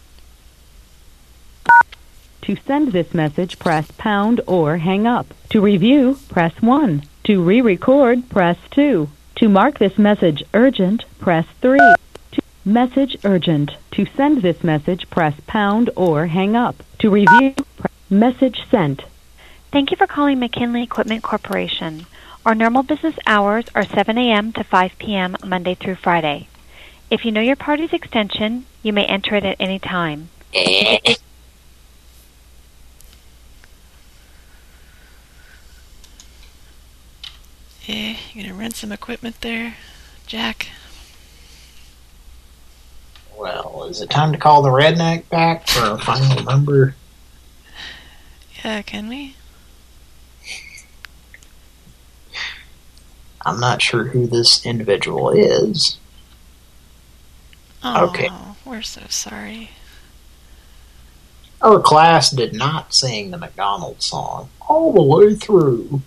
To send this message, press pound or hang up. To review, press 1. To re-record, press 2. To mark this message urgent, press 3. To message urgent. To send this message, press pound or hang up. To review, message sent. Thank you for calling McKinley Equipment Corporation. Our normal business hours are 7 a.m. to 5 p.m. Monday through Friday. If you know your party's extension, you may enter it at any time. Eh, you gonna rent some equipment there, Jack? Well, is it time to call the redneck back for a final number? Yeah, can we? I'm not sure who this individual is. Oh, Okay. we're so sorry. Our class did not sing the McDonald's song all the way through.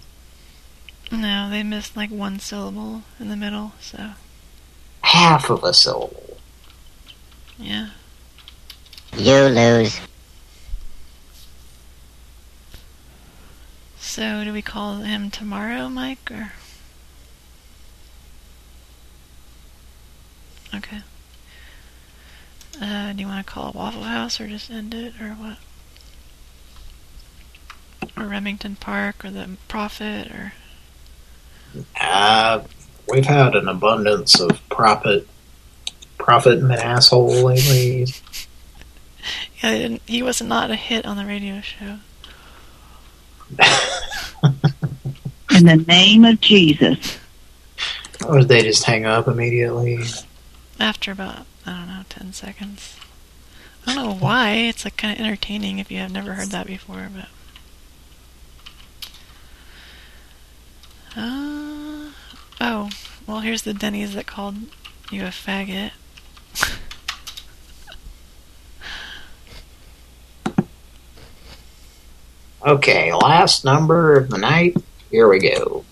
No, they missed like one syllable in the middle, so Half of a syllable. yeah. You lose. So do we call him tomorrow, Mike, or? Okay. Uh, do you want to call Waffle House or just end it, or what? Or Remington Park, or the Prophet, or Uh, we've had an abundance of profit, profit and asshole lately. yeah, they didn't, he was not a hit on the radio show. In the name of Jesus. Or did they just hang up immediately. After about I don't know ten seconds. I don't know why. It's like kind of entertaining if you have never heard that before, but. Uh, oh, well, here's the Denny's that called you a faggot. Okay, last number of the night. Here we go.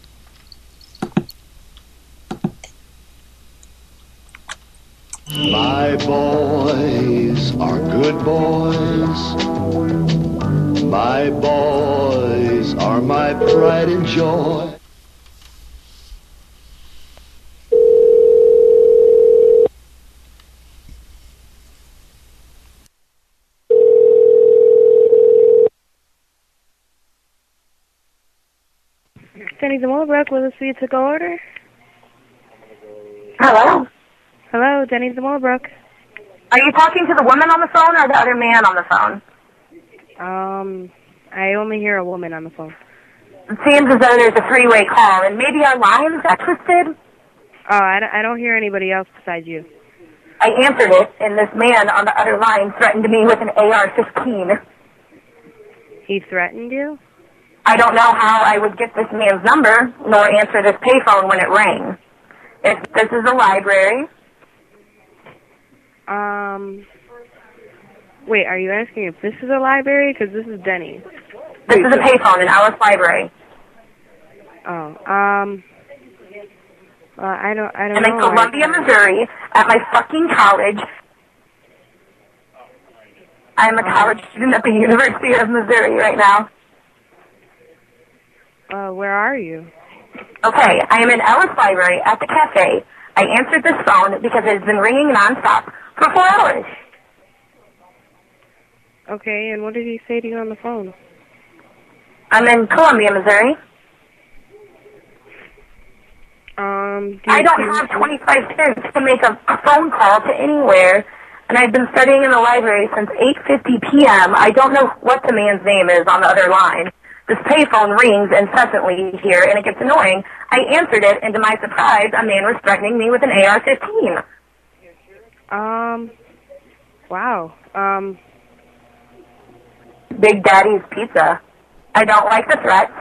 My boys are good boys. My boys are my pride and joy. In Willowbrook, will this be a to-go order? Hello? Hello, Denny's in Willowbrook. Are you talking to the woman on the phone or the other man on the phone? Um, I only hear a woman on the phone. It seems as though there's a three-way call, and maybe our lines got twisted. Oh, I don't, I don't hear anybody else besides you. I answered it, and this man on the other line threatened me with an AR-15. He threatened you? I don't know how I would get this man's number, nor answer this payphone when it rang. If this is a library, Um, wait, are you asking if this is a library? Because this is Denny's. this is a payphone in Ellis Library. Oh, um, well, I don't, I don't I'm know. in Columbia, Missouri, at my fucking college. I'm a college student at the University of Missouri right now. Uh, where are you? Okay, I am in Ellis Library at the cafe. I answered this phone because it has been ringing nonstop for four hours. Okay, and what did he say to you on the phone? I'm in Columbia, Missouri. Um, do I don't have 25 cents to make a, a phone call to anywhere, and I've been studying in the library since 8.50 p.m. I don't know what the man's name is on the other line. This payphone rings incessantly here, and it gets annoying. I answered it, and to my surprise, a man was threatening me with an AR-15. Um, wow. Um, Big Daddy's Pizza. I don't like the threats.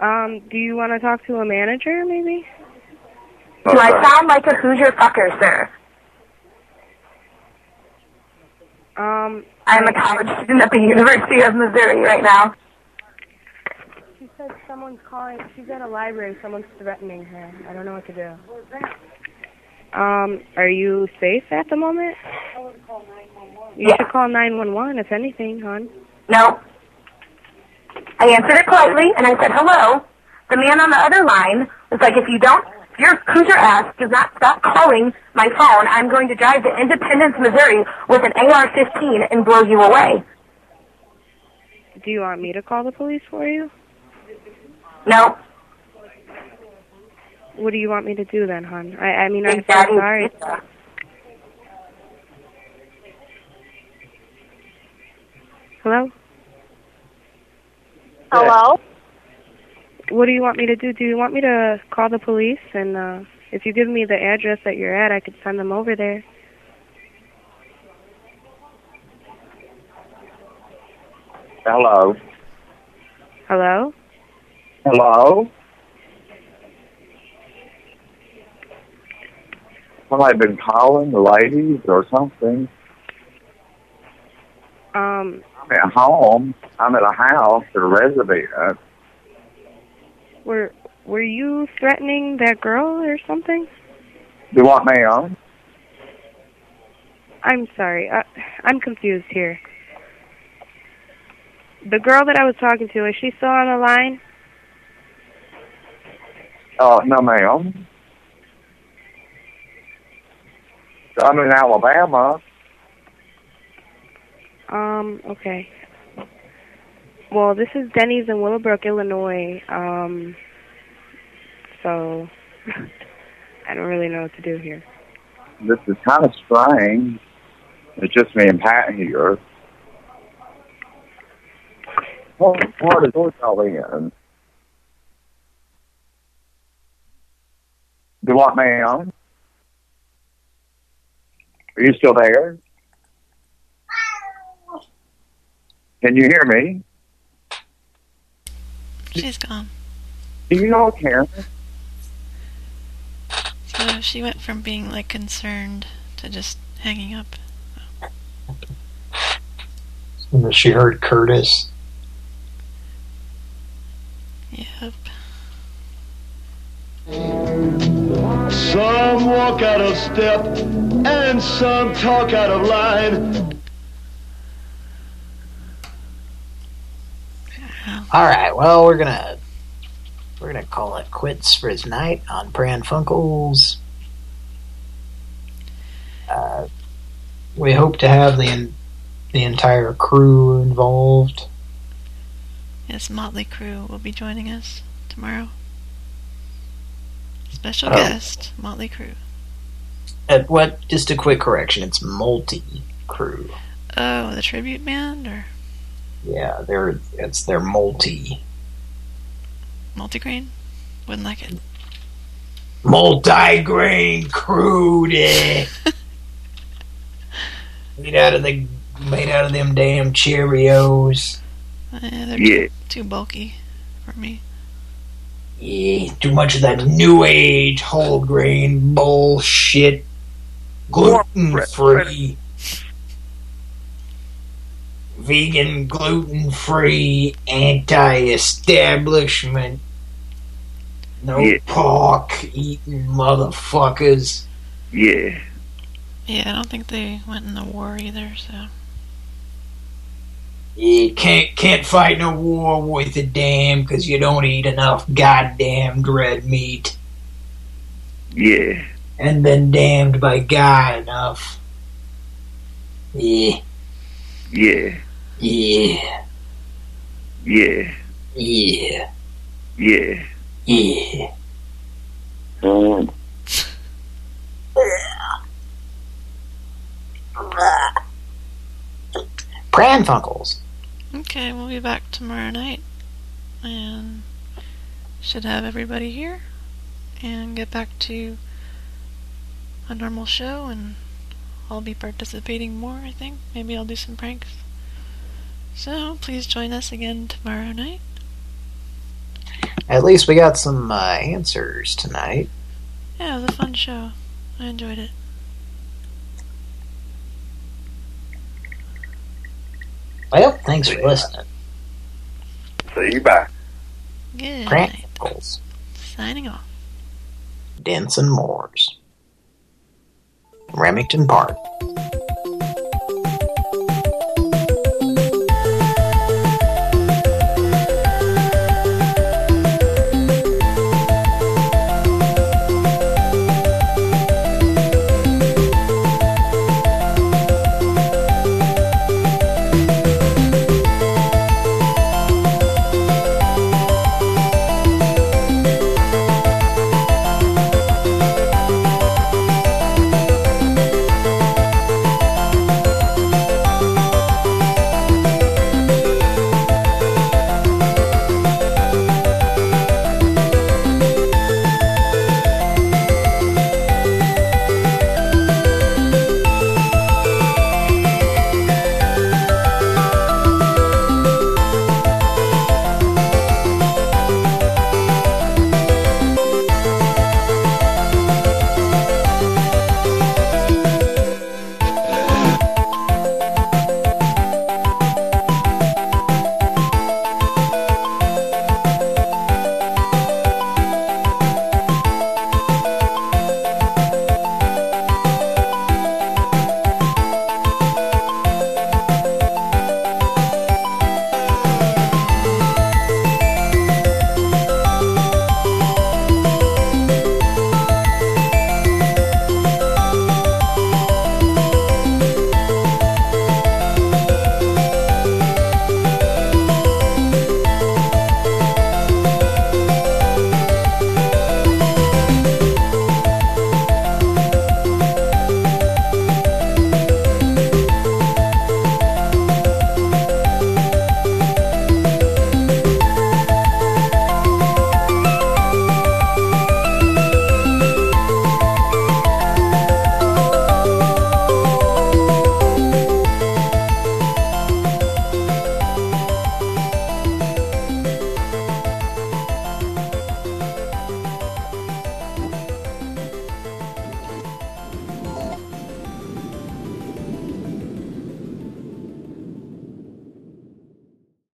um, do you want to talk to a manager, maybe? Do I sound like a Hoosier fucker, sir? Um, I'm a college student at the University of Missouri right now. She said someone's calling. She's at a library. Someone's threatening her. I don't know what to do. Um, are you safe at the moment? You Yeah. should call 911 if anything, hon. No. I answered it politely, and I said hello. The man on the other line was like, if you don't, if your Hoosier ass does not stop calling my phone, I'm going to drive to Independence, Missouri with an AR-15 and blow you away. Do you want me to call the police for you? No. What do you want me to do then, hon? I, I mean, I'm Big so Daddy's sorry. Pizza. Hello? Hello? What do you want me to do? Do you want me to call the police? And uh, if you give me the address that you're at, I could send them over there. Hello. Hello? Hello. Somebody been calling the ladies or something. Um, I'm at home. I'm at a house at a residence. Were were you threatening that girl or something? Do you want me on? I'm sorry. Uh, I'm confused here. The girl that I was talking to, is she still on the line? Oh, no, ma'am. I'm in Alabama. Um, okay. Well, this is Denny's in Willowbrook, Illinois. Um, so I don't really know what to do here. This is kind of strange. It's just me and Pat here. What part is yours all in? Do me on? Are you still there? Can you hear me? She's gone. Do you know Karen? So she went from being like concerned to just hanging up. And she heard Curtis. Yep. Some walk out of step and some talk out of line. All right, well, we're gonna we're gonna call it quits for tonight on Pran Funkels. Uh, we hope to have the the entire crew involved. Yes, Motley Crew will be joining us tomorrow. Special Oh. guest, Motley Crew. At what? Just a quick correction. It's multi crew. Oh, the tribute band or Yeah, they're it's their multi multigrain? Wouldn't like it. multi grain crew. Made out of the made out of them damn Cheerios. Uh, they're Yeah. too, too bulky for me. Yeah, too much of that new age whole grain bullshit. Gluten free. Vegan, gluten free, anti establishment. No Yeah. pork eating motherfuckers. Yeah. Yeah, I don't think they went in the war either, so. You can't can't fight no war with a dam because you don't eat enough goddamn red meat Yeah. and been damned by God enough. Yeah, Yeah. Yeah, Yeah. yeah, Yeah. yeah. Um, Pran Funkels. Okay, we'll be back tomorrow night. And should have everybody here. And get back to a normal show. And I'll be participating more, I think. Maybe I'll do some pranks. So please join us again tomorrow night. At least we got some uh, answers tonight. Yeah, it was a fun show. I enjoyed it. Well, thanks for listening. See you bye. Good night. Pran Funkels. Signing off. Denson Moores. Remington Park.